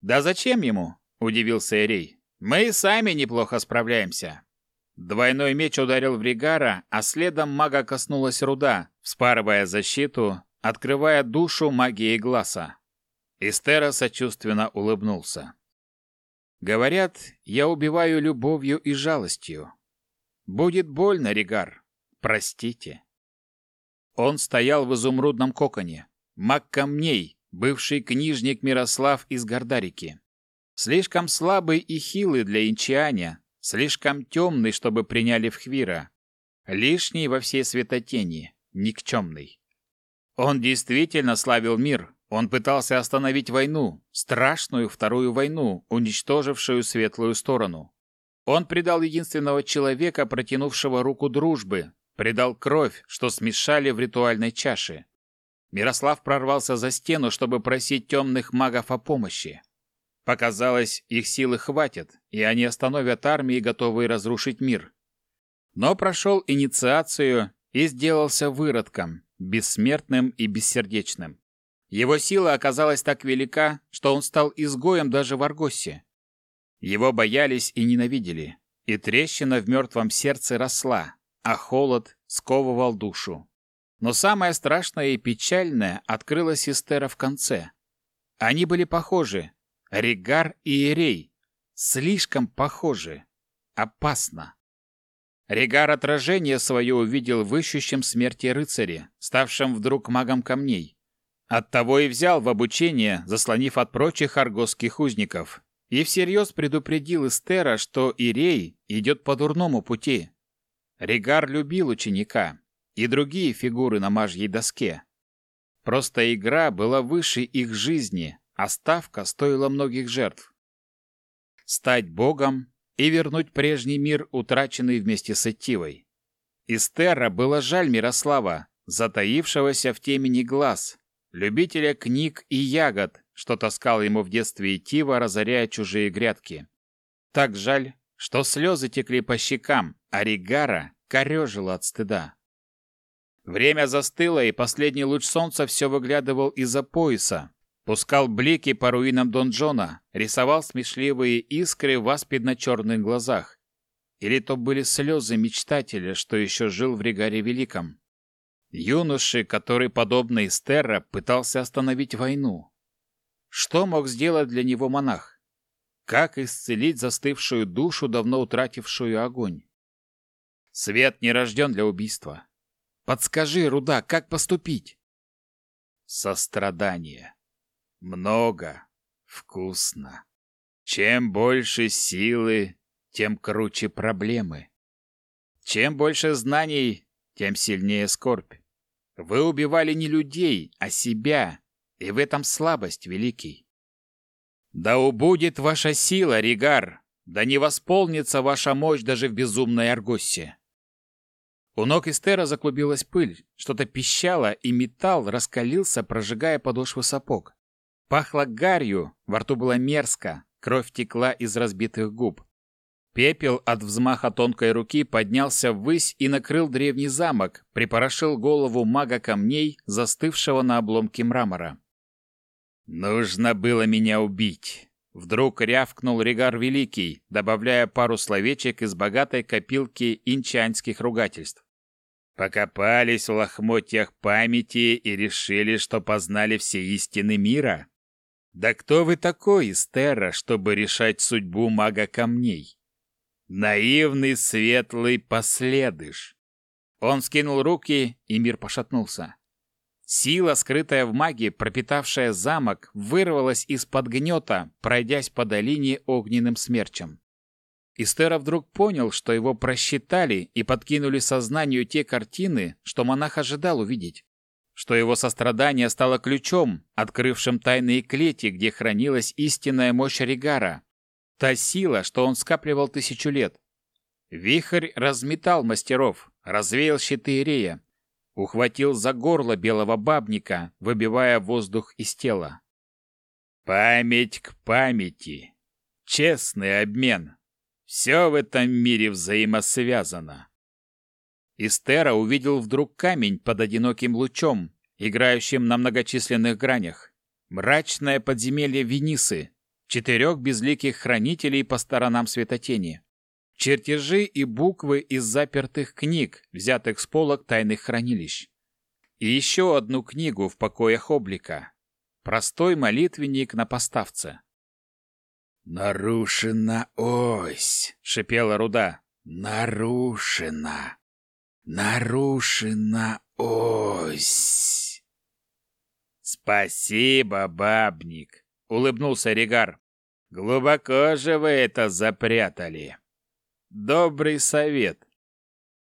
Speaker 2: «Да зачем ему?» — удивился Эрей. «Мы и сами неплохо справляемся». Двойной меч ударил в Ригара, а следом мага коснулась руда, вспарывая защиту, открывая душу магией глаза. Истера сочувственно улыбнулся. «Говорят, я убиваю любовью и жалостью. Будет больно, Ригар. Простите». Он стоял в изумрудном коконе. Маг камней, бывший книжник Мирослав из Гордарики. Слишком слабый и хилый для инчианя, слишком темный, чтобы приняли в Хвира. Лишний во всей светотени, никчемный. Он действительно славил мир, он пытался остановить войну, страшную вторую войну, уничтожившую светлую сторону. Он предал единственного человека, протянувшего руку дружбы, Предал кровь, что смешали в ритуальной чаше. Мирослав прорвался за стену, чтобы просить темных магов о помощи. Показалось, их силы хватит, и они остановят армии, готовые разрушить мир. Но прошел инициацию и сделался выродком, бессмертным и бессердечным. Его сила оказалась так велика, что он стал изгоем даже в Аргосе. Его боялись и ненавидели, и трещина в мертвом сердце росла, а холод сковывал душу. Но самое страшное и печальное открылось Эстера в конце. Они были похожи. Ригар и Ирей. Слишком похожи. Опасно. Ригар отражение свое увидел в ищущем смерти рыцаре, ставшем вдруг магом камней. Оттого и взял в обучение, заслонив от прочих аргосских узников. И всерьез предупредил Эстера, что Ирей идет по дурному пути, Ригар любил ученика и другие фигуры на мажьей доске. Просто игра была выше их жизни, а ставка стоила многих жертв. Стать богом и вернуть прежний мир, утраченный вместе с Этивой. Истерра было жаль Мирослава, затаившегося в темени глаз, любителя книг и ягод, что таскал ему в детстве Этива, разоряя чужие грядки. Так жаль, что слезы текли по щекам, а Ригара корежило от стыда. Время застыло, и последний луч солнца все выглядывал из-за пояса, пускал блики по руинам донжона, рисовал смешливые искры в аспидно-черных глазах. Или то были слезы мечтателя, что еще жил в Ригаре Великом. Юноши, который, подобно Истерра, пытался остановить войну. Что мог сделать для него монах? Как исцелить застывшую душу, давно утратившую огонь? Свет не рожден для убийства. Подскажи, Руда, как поступить? Сострадание. Много. Вкусно. Чем больше силы, тем круче проблемы. Чем больше знаний, тем сильнее скорбь. Вы убивали не людей, а себя, и в этом слабость, Великий. Да убудет ваша сила, Ригар, да не восполнится ваша мощь даже в безумной Аргоссе. У ног Эстера заклубилась пыль, что-то пищало, и металл раскалился, прожигая подошвы сапог. Пахло гарью, во рту было мерзко, кровь текла из разбитых губ. Пепел от взмаха тонкой руки поднялся ввысь и накрыл древний замок, припорошил голову мага камней, застывшего на обломке мрамора. «Нужно было меня убить!» Вдруг рявкнул Ригар Великий, добавляя пару словечек из богатой копилки инчанских ругательств. Покопались в лохмотьях памяти и решили, что познали все истины мира. Да кто вы такой, Истера, чтобы решать судьбу мага камней? Наивный светлый последыш. Он скинул руки, и мир пошатнулся. Сила, скрытая в магии, пропитавшая замок, вырвалась из-под гнета, пройдясь по долине огненным смерчем. Истера вдруг понял, что его просчитали и подкинули сознанию те картины, что монах ожидал увидеть. Что его сострадание стало ключом, открывшим тайные клети, где хранилась истинная мощь Ригара. Та сила, что он скапливал тысячу лет. Вихрь разметал мастеров, развеял щиты Ирея, ухватил за горло белого бабника, выбивая воздух из тела. Память к памяти. Честный обмен. Все в этом мире взаимосвязано. Истера увидел вдруг камень под одиноким лучом, играющим на многочисленных гранях. Мрачное подземелье Венисы, четырех безликих хранителей по сторонам светотени чертежи и буквы из запертых книг, взятых с полок тайных хранилищ. И еще одну книгу в покоях облика. Простой молитвенник на поставце.
Speaker 3: «Нарушена ось!» — шипела руда. «Нарушена! Нарушена ось!»
Speaker 2: «Спасибо, бабник!» — улыбнулся Ригар. «Глубоко же вы это запрятали!» Добрый совет.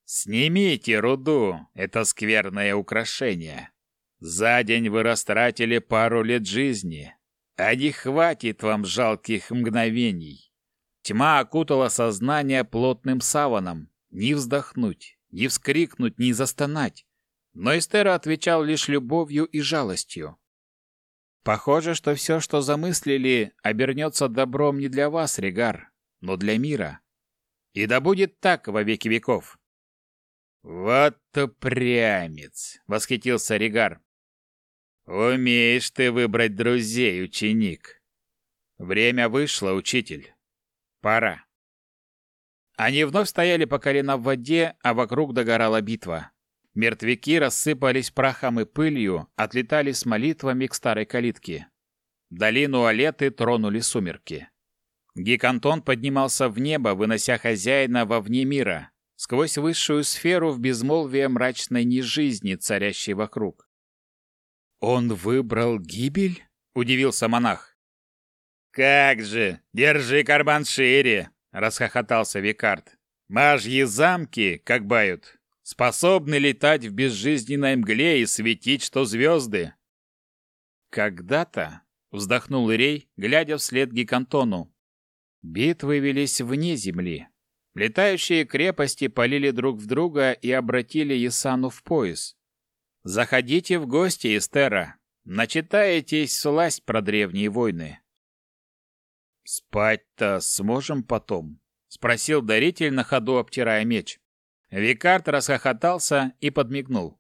Speaker 2: Снимите руду, это скверное украшение. За день вы растратили пару лет жизни, а не хватит вам жалких мгновений. Тьма окутала сознание плотным саваном. Ни вздохнуть, ни вскрикнуть, ни застонать. Но Эстера отвечал лишь любовью и жалостью. Похоже, что все, что замыслили, обернется добром не для вас, Регар, но для мира. И да будет так во веки веков. Вот упрямец, восхитился Ригар. Умеешь ты выбрать друзей, ученик. Время вышло, учитель. Пора. Они вновь стояли по колено в воде, а вокруг догорала битва. Мертвяки рассыпались прахом и пылью, отлетали с молитвами к старой калитке. Долину Алеты тронули сумерки. Гикантон поднимался в небо, вынося хозяина во вне мира, сквозь высшую сферу в безмолвие мрачной нежизни, царящей вокруг. «Он выбрал гибель?» — удивился монах. «Как же! Держи карман шире!» — расхохотался Викард. «Мажьи замки, как бают, способны летать в безжизненной мгле и светить, что звезды!» «Когда-то», — вздохнул Ирей, глядя вслед Гикантону, Битвы велись вне земли. Летающие крепости полили друг в друга и обратили Исану в пояс. Заходите в гости, Эстера. Начитаетесь сласть про древние войны. Спать-то сможем потом? спросил даритель на ходу, обтирая меч. Викард расхохотался и подмигнул.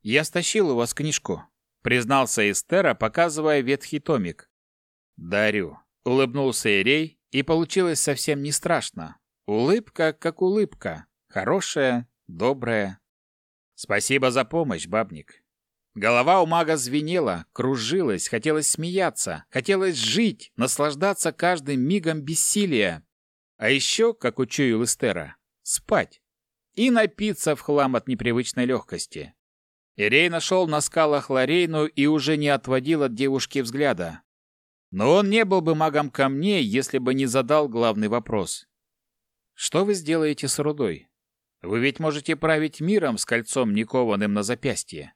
Speaker 2: Я стащил у вас книжку, признался Эстера, показывая ветхий томик. Дарю. Улыбнулся Ирей, и получилось совсем не страшно. Улыбка как улыбка. Хорошая, добрая. Спасибо за помощь, бабник. Голова у мага звенела, кружилась, хотелось смеяться, хотелось жить, наслаждаться каждым мигом бессилия. А еще, как учуял Эстера, спать и напиться в хлам от непривычной легкости. Ирей нашел на скалах Ларейну и уже не отводил от девушки взгляда. Но он не был бы магом камней, если бы не задал главный вопрос. Что вы сделаете с рудой? Вы ведь можете править миром с кольцом никованным на запястье.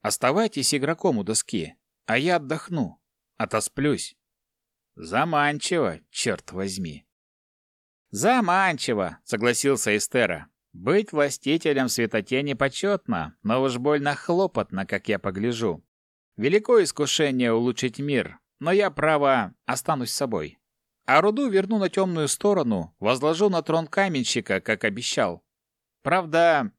Speaker 2: Оставайтесь игроком у доски, а я отдохну, отосплюсь. Заманчиво, черт возьми. Заманчиво, согласился Эстера. Быть властителем светотени почетно, но уж больно хлопотно, как я погляжу. Великое искушение улучшить мир, но я, право, останусь собой. А руду верну на темную сторону, возложу на трон каменщика, как обещал. Правда...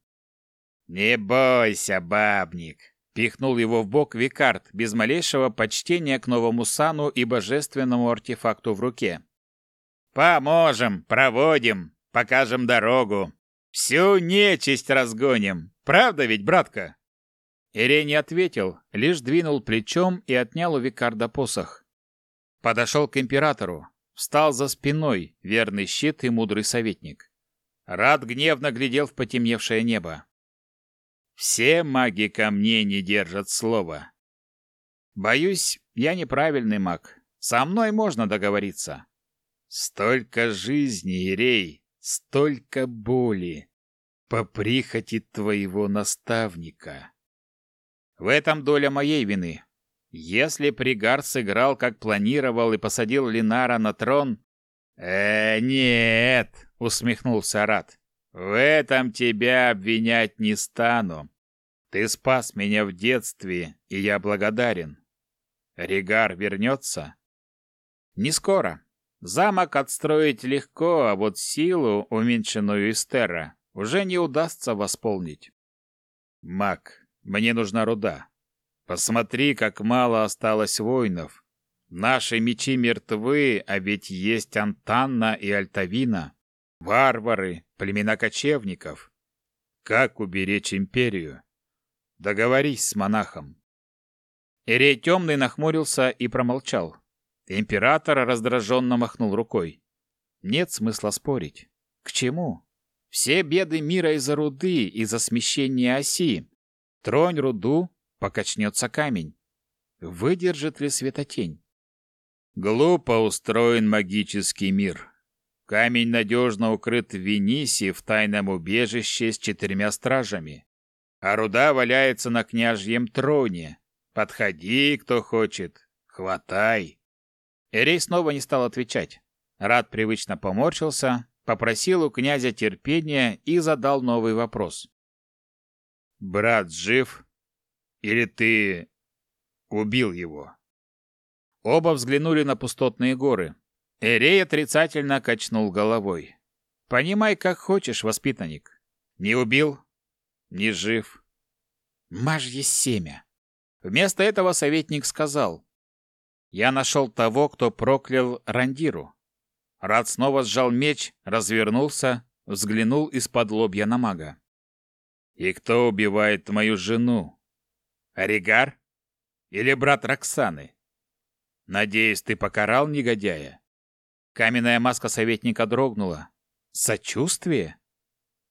Speaker 2: «Не бойся, бабник!» — пихнул его в бок Викард, без малейшего почтения к новому сану и божественному артефакту в руке. «Поможем, проводим, покажем дорогу. Всю нечисть разгоним. Правда ведь, братка?» Ирей ответил, лишь двинул плечом и отнял у Викарда посох.
Speaker 1: Подошел к императору, встал за спиной, верный щит и мудрый советник. Рад гневно глядел в потемневшее небо. Все маги камней не держат слова. Боюсь, я неправильный маг. Со мной можно договориться. Столько жизни, Ирей, столько боли. По прихоти твоего наставника. В этом доля моей вины. Если Пригар сыграл, как планировал, и посадил Линара на трон... «Э, нет!» — усмехнулся Рат. «В этом тебя обвинять не стану. Ты спас меня в детстве, и я благодарен. Ригар вернется?» «Не скоро. Замок отстроить легко, а вот силу, уменьшенную из Терра, уже не удастся восполнить. Маг, мне нужна руда. Посмотри, как мало осталось воинов. Наши мечи мертвы, а ведь есть Антанна и Альтавина. Варвары, племена кочевников. Как уберечь империю? Договорись с монахом. Ирей Темный нахмурился и промолчал. Император раздраженно махнул рукой. Нет смысла спорить. К чему? Все беды мира из-за руды, из-за смещения оси. Тронь руду, покачнется камень. Выдержит ли светотень? Глупо устроен магический мир. Камень надежно укрыт в Венисе в тайном убежище с четырьмя стражами. А руда валяется на княжьем троне. Подходи, кто хочет. Хватай. Эрей снова не стал отвечать. Рад привычно поморщился, попросил у князя терпения и задал новый вопрос. «Брат жив? Или ты убил его?» Оба взглянули на пустотные горы. Эрей отрицательно качнул головой. «Понимай, как хочешь, воспитанник. Не убил, не жив. Мажье семя». Вместо этого советник сказал. «Я нашел того, кто проклял Рандиру. Рад снова сжал меч, развернулся, взглянул из-под лобья на мага. «И кто убивает мою жену? Оригар? Или брат Роксаны? Надеюсь, ты покарал негодяя?» Каменная маска советника дрогнула. «Сочувствие?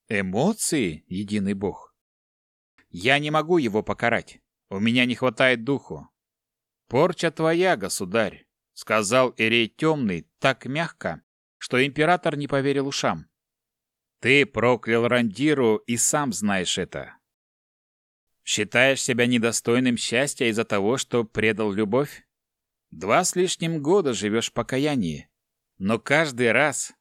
Speaker 1: Эмоции, единый бог?» «Я не могу его покарать. У меня не хватает духу. Порча твоя, государь сказал Эрей Темный так мягко, что император не поверил ушам. Ты проклял Рандиру и сам знаешь это. Считаешь себя недостойным счастья из-за того, что предал любовь? Два с лишним года живешь в покаянии. Но каждый раз,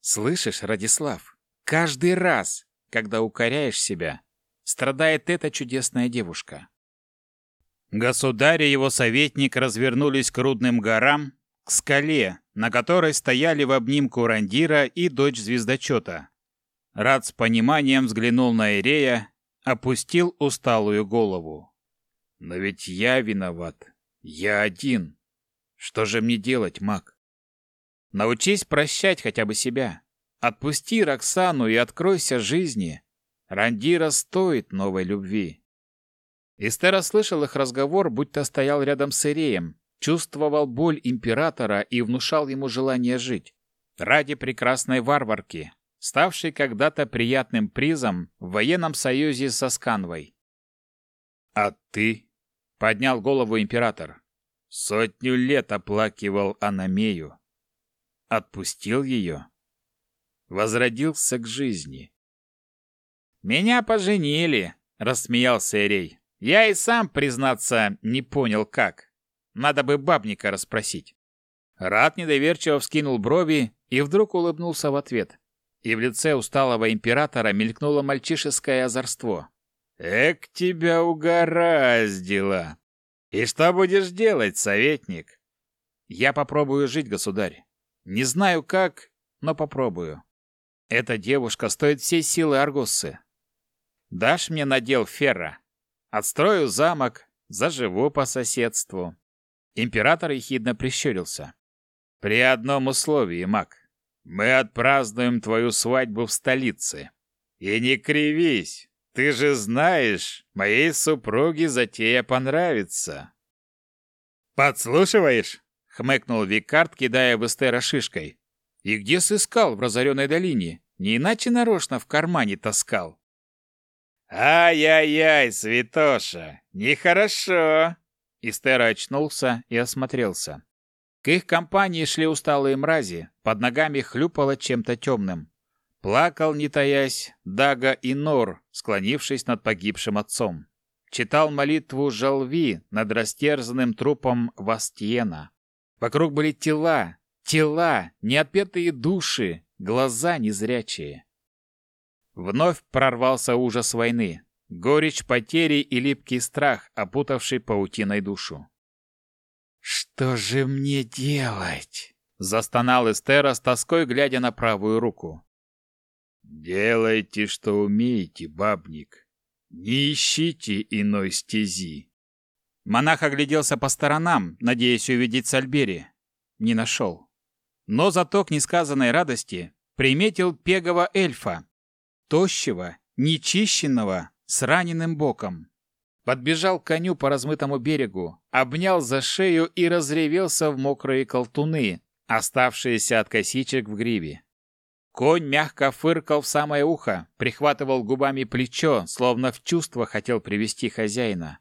Speaker 1: слышишь, Радислав, каждый раз, когда укоряешь себя, страдает эта чудесная девушка. Государь и его советник развернулись к рудным горам, к скале, на которой стояли в обнимку Рандира и дочь звездочета. Рад с пониманием взглянул на Ирея, опустил усталую голову. «Но ведь я виноват. Я один. Что же мне делать, маг? Научись прощать хотя бы себя. Отпусти Роксану и откройся жизни. Рандира стоит новой любви». Эстера слышал их разговор, будто стоял рядом с Иреем, чувствовал боль императора и внушал ему желание жить. Ради прекрасной варварки, ставшей когда-то приятным призом в военном союзе со Сканвой. «А ты?» — поднял голову император. «Сотню лет оплакивал Анамею. Отпустил ее. Возродился к жизни». «Меня поженили», — рассмеялся Эрей. Я и сам, признаться, не понял, как. Надо бы бабника расспросить. Рад недоверчиво вскинул брови и вдруг улыбнулся в ответ. И в лице усталого императора мелькнуло мальчишеское озорство. «Эк, тебя угораздило! И что будешь делать, советник?» «Я попробую жить, государь. Не знаю как, но попробую. Эта девушка стоит всей силы Аргуссы. Дашь мне надел Ферра?» Отстрою замок, заживу по соседству. Император ехидно прищурился. При одном условии, маг. Мы отпразднуем твою свадьбу в столице. И не кривись, ты же знаешь, моей супруге затея понравится. Подслушиваешь? Хмыкнул Викард, кидая в Эстера шишкой. «И где сыскал в разоренной долине? Не иначе нарочно в кармане таскал».
Speaker 2: «Ай-яй-яй, святоша, нехорошо!»
Speaker 1: Истера очнулся и осмотрелся. К их компании шли усталые мрази, под ногами хлюпало чем-то темным. Плакал, не таясь, Дага и Нор, склонившись над погибшим отцом. Читал молитву Жалви над растерзанным трупом Вастиена. Вокруг были тела, тела, неотпетые души, глаза незрячие. Вновь прорвался ужас войны, горечь потери и липкий страх, опутавший паутиной душу.
Speaker 3: «Что же мне делать?»
Speaker 1: — застонал Эстера с тоской, глядя на правую руку.
Speaker 2: Делайте, что умеете, бабник. Не ищите иной стези.
Speaker 1: Монах огляделся по сторонам, надеясь увидеть Сальбери. Не нашел. Но зато к несказанной радости приметил пегого эльфа, тощего, нечищенного, с раненым боком. Подбежал к коню по размытому берегу, обнял за шею и разревелся в мокрые колтуны, оставшиеся от косичек в гриве. Конь мягко фыркал в самое ухо, прихватывал губами плечо, словно в чувство хотел привести хозяина.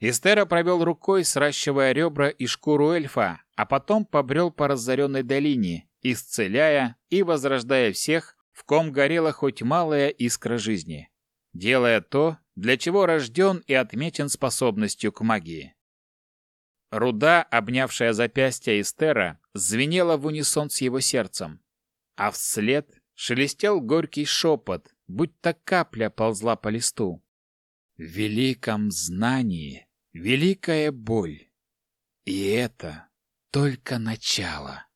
Speaker 1: Истера провел рукой, сращивая ребра и шкуру эльфа, а потом побрел по разоренной долине, исцеляя и возрождая всех, в ком горела хоть малая искра жизни, делая то, для чего рожден и отмечен способностью к магии. Руда, обнявшая запястье Истера, звенела в унисон с его сердцем а вслед шелестел горький шепот, будто капля ползла по листу. В великом знании великая боль, и это только начало.